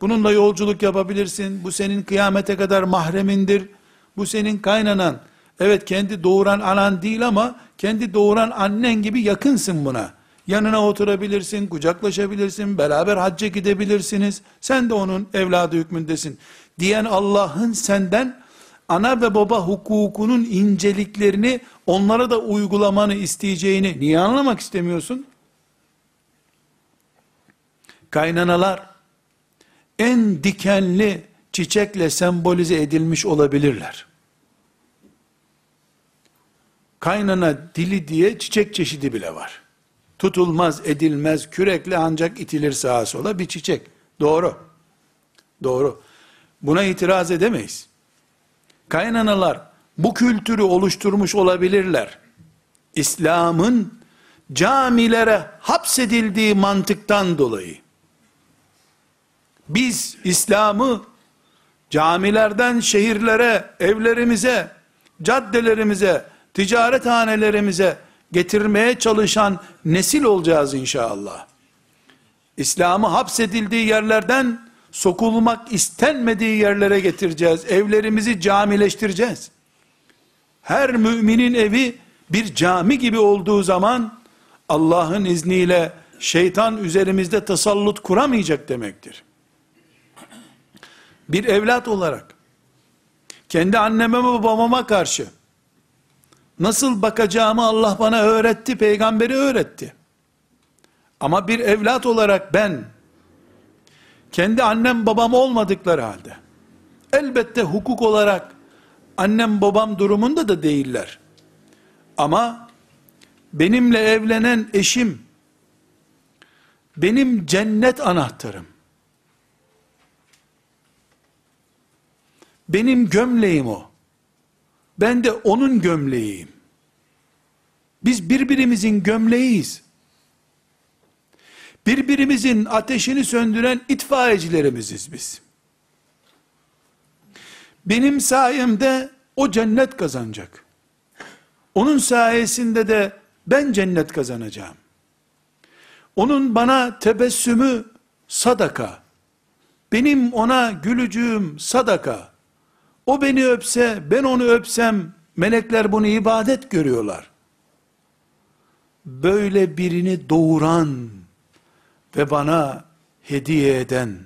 bununla yolculuk yapabilirsin, bu senin kıyamete kadar mahremindir, bu senin kaynanan, evet kendi doğuran anan değil ama, kendi doğuran annen gibi yakınsın buna. Yanına oturabilirsin, kucaklaşabilirsin, beraber hacca gidebilirsiniz, sen de onun evladı hükmündesin. Diyen Allah'ın senden ana ve baba hukukunun inceliklerini onlara da uygulamanı isteyeceğini niye anlamak istemiyorsun? Kaynanalar en dikenli çiçekle sembolize edilmiş olabilirler. Kaynana dili diye çiçek çeşidi bile var. Tutulmaz, edilmez, kürekle ancak itilir sağa sola bir çiçek. Doğru. Doğru. Buna itiraz edemeyiz. Kaynanalar bu kültürü oluşturmuş olabilirler. İslam'ın camilere hapsedildiği mantıktan dolayı. Biz İslam'ı camilerden şehirlere, evlerimize, caddelerimize, ticarethanelerimize getirmeye çalışan nesil olacağız inşallah. İslam'ı hapsedildiği yerlerden sokulmak istenmediği yerlere getireceğiz. Evlerimizi camileştireceğiz. Her müminin evi bir cami gibi olduğu zaman Allah'ın izniyle şeytan üzerimizde tasallut kuramayacak demektir. Bir evlat olarak kendi anneme ve babama karşı nasıl bakacağımı Allah bana öğretti, peygamberi öğretti. Ama bir evlat olarak ben kendi annem babam olmadıkları halde elbette hukuk olarak annem babam durumunda da değiller. Ama benimle evlenen eşim benim cennet anahtarım. Benim gömleğim o. Ben de onun gömleğiyim. Biz birbirimizin gömleğiyiz. Birbirimizin ateşini söndüren itfaiyecilerimiziz biz. Benim sayemde o cennet kazanacak. Onun sayesinde de ben cennet kazanacağım. Onun bana tebessümü sadaka. Benim ona gülücüğüm sadaka. O beni öpse, ben onu öpsem, melekler bunu ibadet görüyorlar. Böyle birini doğuran ve bana hediye eden,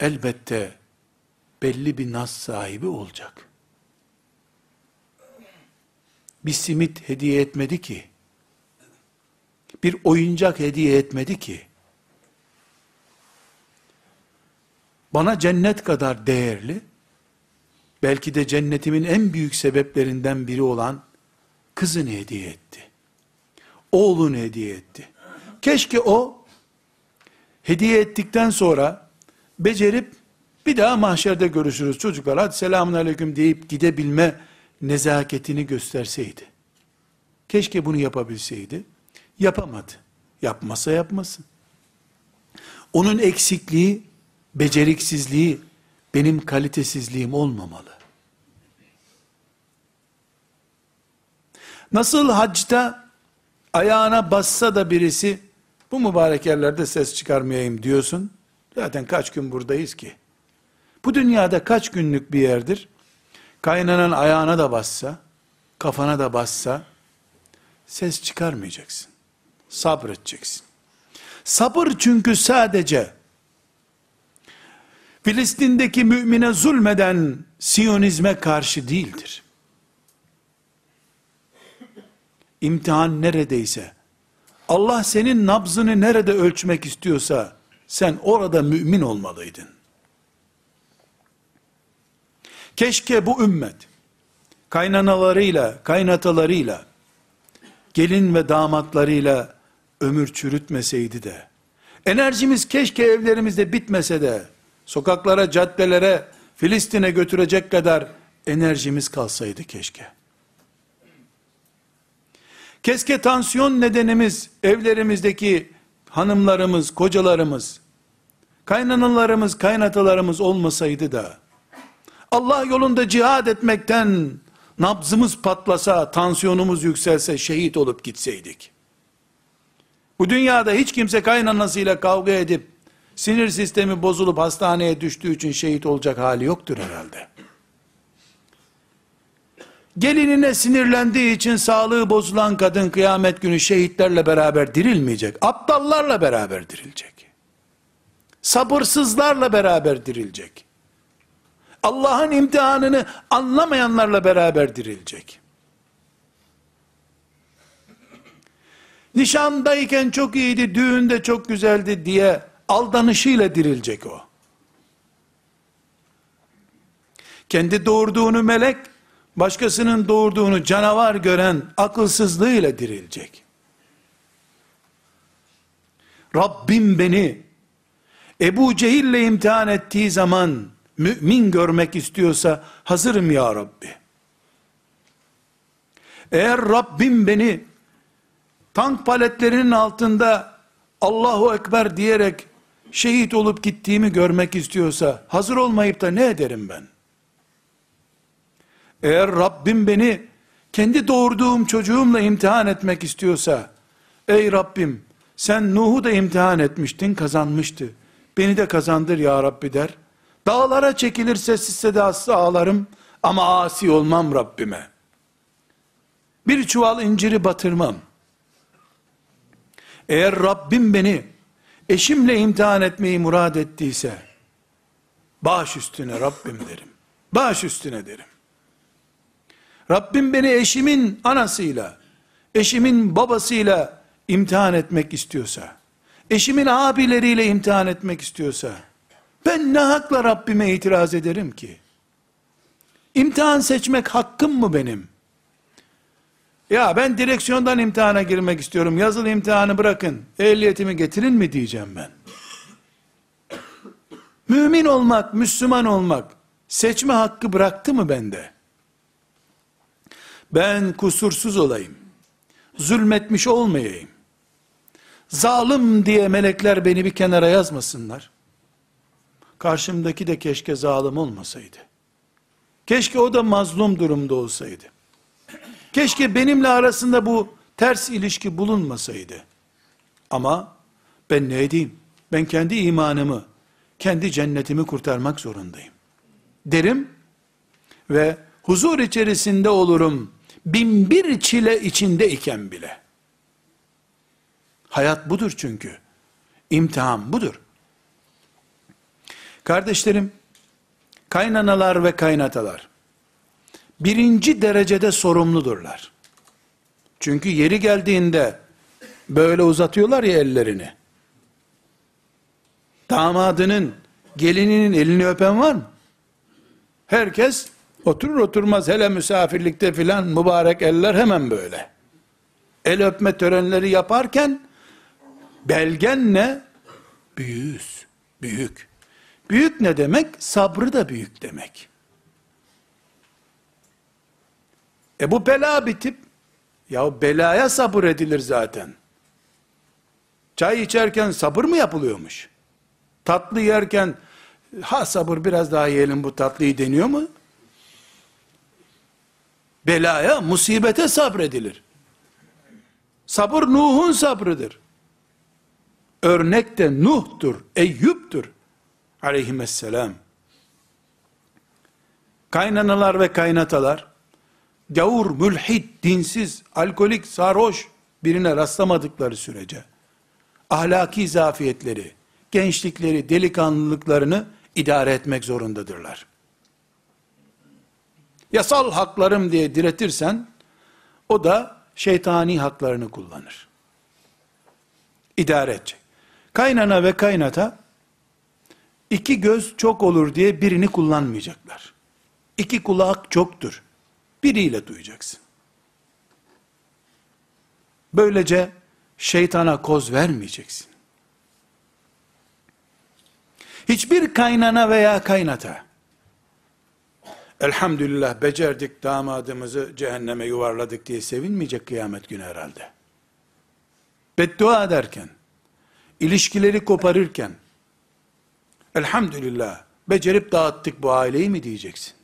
elbette belli bir nas sahibi olacak. Bir simit hediye etmedi ki, bir oyuncak hediye etmedi ki, bana cennet kadar değerli, belki de cennetimin en büyük sebeplerinden biri olan kızını hediye etti. Oğlunu hediye etti. Keşke o hediye ettikten sonra becerip bir daha mahşerde görüşürüz çocuklar hadi selamun aleyküm deyip gidebilme nezaketini gösterseydi. Keşke bunu yapabilseydi. Yapamadı. Yapmasa yapmasın. Onun eksikliği, beceriksizliği benim kalitesizliğim olmamalı. Nasıl hacda ayağına bassa da birisi bu mübarek yerlerde ses çıkarmayayım diyorsun. Zaten kaç gün buradayız ki. Bu dünyada kaç günlük bir yerdir? Kaynanan ayağına da bassa, kafana da bassa, ses çıkarmayacaksın. Sabredeceksin. Sabır çünkü sadece Filistin'deki mümine zulmeden Siyonizme karşı değildir. İmtihan neredeyse, Allah senin nabzını nerede ölçmek istiyorsa, sen orada mümin olmalıydın. Keşke bu ümmet, kaynanalarıyla, kaynatalarıyla, gelin ve damatlarıyla ömür çürütmeseydi de, enerjimiz keşke evlerimizde bitmese de, sokaklara, caddelere, Filistin'e götürecek kadar enerjimiz kalsaydı keşke. Keşke tansiyon nedenimiz evlerimizdeki hanımlarımız, kocalarımız, kaynanalarımız, kaynatalarımız olmasaydı da, Allah yolunda cihad etmekten nabzımız patlasa, tansiyonumuz yükselse, şehit olup gitseydik. Bu dünyada hiç kimse kaynanasıyla kavga edip, sinir sistemi bozulup hastaneye düştüğü için şehit olacak hali yoktur herhalde. Gelinine sinirlendiği için sağlığı bozulan kadın kıyamet günü şehitlerle beraber dirilmeyecek. Aptallarla beraber dirilecek. Sabırsızlarla beraber dirilecek. Allah'ın imtihanını anlamayanlarla beraber dirilecek. Nişandayken çok iyiydi, düğünde çok güzeldi diye aldanışıyla dirilecek o. Kendi doğurduğunu melek, başkasının doğurduğunu canavar gören akılsızlığıyla dirilecek. Rabbim beni Ebu Cehil'le imtihan ettiği zaman mümin görmek istiyorsa hazırım ya Rabbi. Eğer Rabbim beni tank paletlerinin altında Allahu Ekber diyerek şehit olup gittiğimi görmek istiyorsa hazır olmayıp da ne ederim ben? Eğer Rabbim beni kendi doğurduğum çocuğumla imtihan etmek istiyorsa ey Rabbim sen Nuh'u da imtihan etmiştin kazanmıştı. Beni de kazandır ya Rabbi der. Dağlara çekilir sessiz sedasız ağlarım ama asi olmam Rabbime. Bir çuval inciri batırmam. Eğer Rabbim beni eşimle imtihan etmeyi murad ettiyse, baş üstüne Rabbim derim. Baş üstüne derim. Rabbim beni eşimin anasıyla, eşimin babasıyla imtihan etmek istiyorsa, eşimin abileriyle imtihan etmek istiyorsa, ben ne hakla Rabbime itiraz ederim ki? İmtihan seçmek hakkım mı benim? Ya ben direksiyondan imtihana girmek istiyorum. Yazılı imtihanı bırakın. Ehliyetimi getirin mi diyeceğim ben. Mümin olmak, Müslüman olmak seçme hakkı bıraktı mı bende? Ben kusursuz olayım. Zulmetmiş olmayayım. Zalim diye melekler beni bir kenara yazmasınlar. Karşımdaki de keşke zalim olmasaydı. Keşke o da mazlum durumda olsaydı. Keşke benimle arasında bu ters ilişki bulunmasaydı. Ama ben ne edeyim? Ben kendi imanımı, kendi cennetimi kurtarmak zorundayım. Derim ve huzur içerisinde olurum. Bin bir çile içinde iken bile. Hayat budur çünkü. İmtihan budur. Kardeşlerim, kaynanalar ve kaynatalar, birinci derecede sorumludurlar. Çünkü yeri geldiğinde böyle uzatıyorlar ya ellerini. Damadının, gelininin elini öpen var mı? Herkes oturur oturmaz hele misafirlikte filan mübarek eller hemen böyle. El öpme törenleri yaparken belgen ne? Büyüğüz, büyük. Büyük ne demek? Sabrı da büyük demek. E bu bela bitip, ya belaya sabır edilir zaten. Çay içerken sabır mı yapılıyormuş? Tatlı yerken, ha sabır biraz daha yiyelim bu tatlıyı deniyor mu? Belaya, musibete sabredilir. Sabır Nuh'un sabrıdır. Örnek de Nuh'tur, Eyüp'tür. Aleyhisselam. Kaynanalar ve kaynatalar, gavur, mülhid, dinsiz, alkolik, sarhoş birine rastlamadıkları sürece, ahlaki zafiyetleri, gençlikleri, delikanlılıklarını idare etmek zorundadırlar. Yasal haklarım diye diretirsen, o da şeytani haklarını kullanır. İdare edecek. Kaynana ve kaynata, iki göz çok olur diye birini kullanmayacaklar. İki kulak çoktur biriyle duyacaksın. Böylece şeytana koz vermeyeceksin. Hiçbir kaynana veya kaynata, elhamdülillah becerdik damadımızı cehenneme yuvarladık diye sevinmeyecek kıyamet günü herhalde. Beddua ederken, ilişkileri koparırken, elhamdülillah becerip dağıttık bu aileyi mi diyeceksin?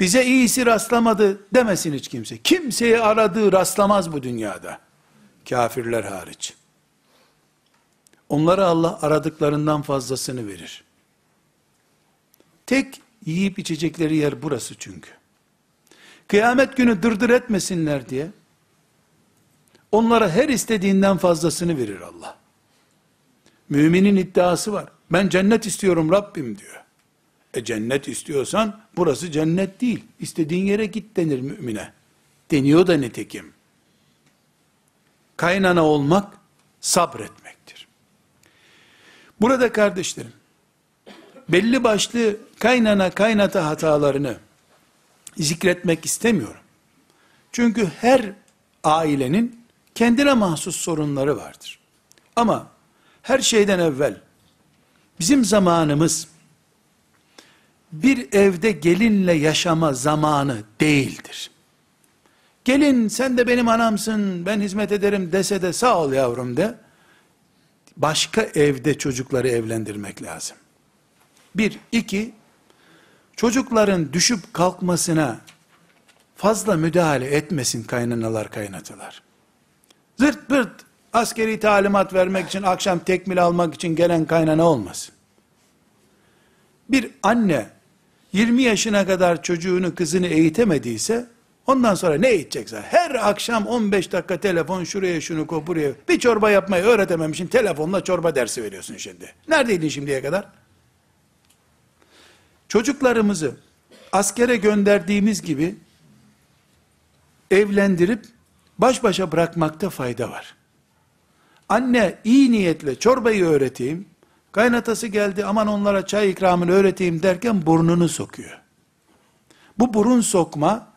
Bize iyisi rastlamadı demesin hiç kimse. Kimseye aradığı rastlamaz bu dünyada. Kafirler hariç. Onlara Allah aradıklarından fazlasını verir. Tek yiyip içecekleri yer burası çünkü. Kıyamet günü dırdır etmesinler diye onlara her istediğinden fazlasını verir Allah. Müminin iddiası var. Ben cennet istiyorum Rabbim diyor. E cennet istiyorsan burası cennet değil. İstediğin yere git denir mümine. Deniyor da nitekim. Kaynana olmak sabretmektir. Burada kardeşlerim, belli başlı kaynana kaynata hatalarını zikretmek istemiyorum. Çünkü her ailenin kendine mahsus sorunları vardır. Ama her şeyden evvel bizim zamanımız bir evde gelinle yaşama zamanı değildir. Gelin sen de benim anamsın ben hizmet ederim dese de sağ ol yavrum de. Başka evde çocukları evlendirmek lazım. Bir, iki, çocukların düşüp kalkmasına fazla müdahale etmesin kaynanalar kaynatılar. Zırt pırt askeri talimat vermek için, akşam tekmil almak için gelen kaynana olmasın. Bir anne 20 yaşına kadar çocuğunu, kızını eğitemediyse, ondan sonra ne eğitecekse, her akşam 15 dakika telefon, şuraya şunu koy, buraya, bir çorba yapmayı öğretememişsin, telefonla çorba dersi veriyorsun şimdi. Neredeydin şimdiye kadar? Çocuklarımızı askere gönderdiğimiz gibi, evlendirip, baş başa bırakmakta fayda var. Anne iyi niyetle çorbayı öğreteyim, kaynatası geldi aman onlara çay ikramını öğreteyim derken burnunu sokuyor. Bu burun sokma,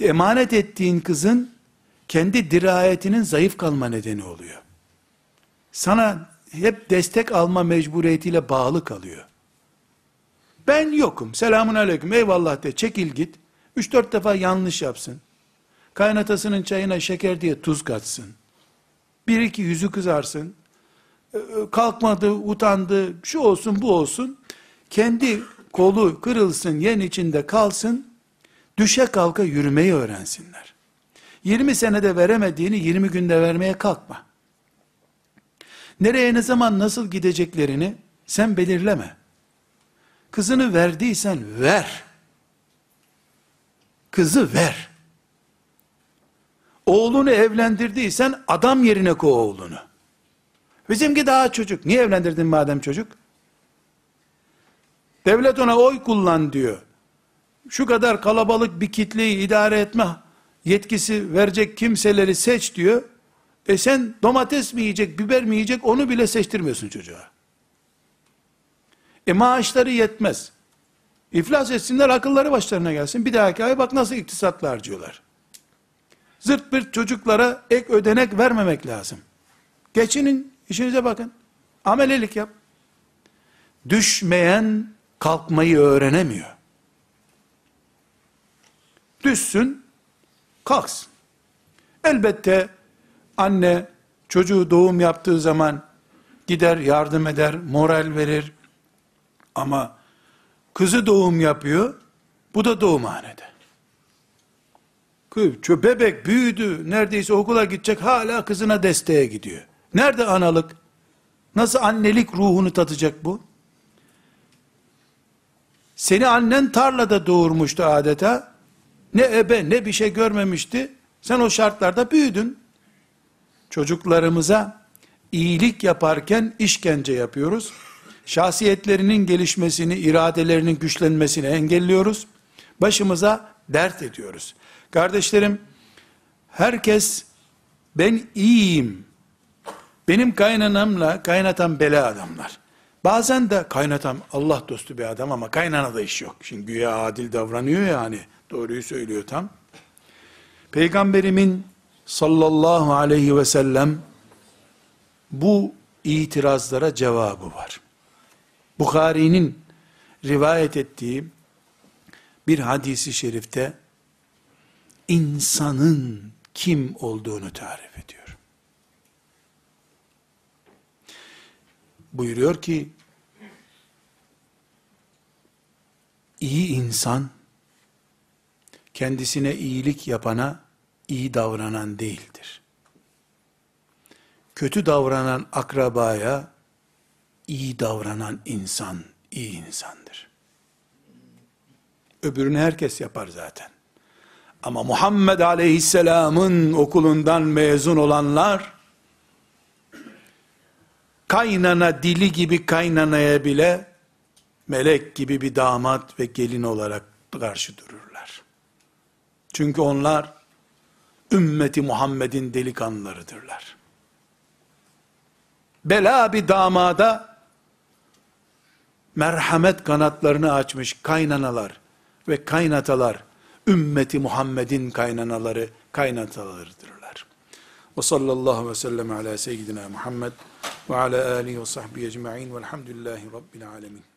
emanet ettiğin kızın kendi dirayetinin zayıf kalma nedeni oluyor. Sana hep destek alma mecburiyetiyle bağlı kalıyor. Ben yokum, selamun aleyküm, eyvallah de, çekil git. 3-4 defa yanlış yapsın. Kaynatasının çayına şeker diye tuz katsın. Bir iki yüzü kızarsın. Ee, kalkmadı, utandı, şu olsun bu olsun. Kendi kolu kırılsın, yen içinde kalsın. Düşe kalka yürümeyi öğrensinler. 20 senede veremediğini 20 günde vermeye kalkma. Nereye ne zaman nasıl gideceklerini sen belirleme. Kızını verdiysen ver. Kızı ver. Oğlunu evlendirdiysen adam yerine koy oğlunu. Bizimki daha çocuk. Niye evlendirdin madem çocuk? Devlet ona oy kullan diyor. Şu kadar kalabalık bir kitleyi idare etme yetkisi verecek kimseleri seç diyor. E sen domates mi yiyecek, biber mi yiyecek onu bile seçtirmiyorsun çocuğa. E maaşları yetmez. İflas etsinler akılları başlarına gelsin. Bir dahaki ay bak nasıl iktisatla harcıyorlar. Zırt pırt çocuklara ek ödenek vermemek lazım. Geçinin, işinize bakın. Amelelik yap. Düşmeyen kalkmayı öğrenemiyor. Düşsün, kalksın. Elbette anne çocuğu doğum yaptığı zaman gider yardım eder, moral verir. Ama kızı doğum yapıyor, bu da doğumhanede. Bebek büyüdü, neredeyse okula gidecek, hala kızına desteğe gidiyor. Nerede analık? Nasıl annelik ruhunu tatacak bu? Seni annen tarlada doğurmuştu adeta. Ne ebe ne bir şey görmemişti. Sen o şartlarda büyüdün. Çocuklarımıza iyilik yaparken işkence yapıyoruz. Şahsiyetlerinin gelişmesini, iradelerinin güçlenmesini engelliyoruz. Başımıza dert ediyoruz. Kardeşlerim, herkes ben iyiyim. Benim kaynanamla kaynatam bela adamlar. Bazen de kaynatam Allah dostu bir adam ama kaynana da iş yok. Şimdi güya adil davranıyor yani. Doğruyu söylüyor tam. Peygamberimin sallallahu aleyhi ve sellem bu itirazlara cevabı var. Bukhari'nin rivayet ettiği bir hadisi şerifte insanın kim olduğunu tarif ediyor. Buyuruyor ki, iyi insan, kendisine iyilik yapana iyi davranan değildir. Kötü davranan akrabaya iyi davranan insan iyi insandır. Öbürünü herkes yapar zaten. Ama Muhammed Aleyhisselam'ın okulundan mezun olanlar kaynana dili gibi kaynanaya bile melek gibi bir damat ve gelin olarak karşı dururlar. Çünkü onlar ümmeti Muhammed'in delikanlılarıdırlar. Bela bir damada merhamet kanatlarını açmış kaynanalar ve kaynatalar, ümmeti Muhammed'in kaynanaları, kaynatalarıdırlar. Ve sallallahu ve sellem ala seyyidina Muhammed ve ala alihi ve sahbihi ecma'in velhamdülillahi rabbil alemin.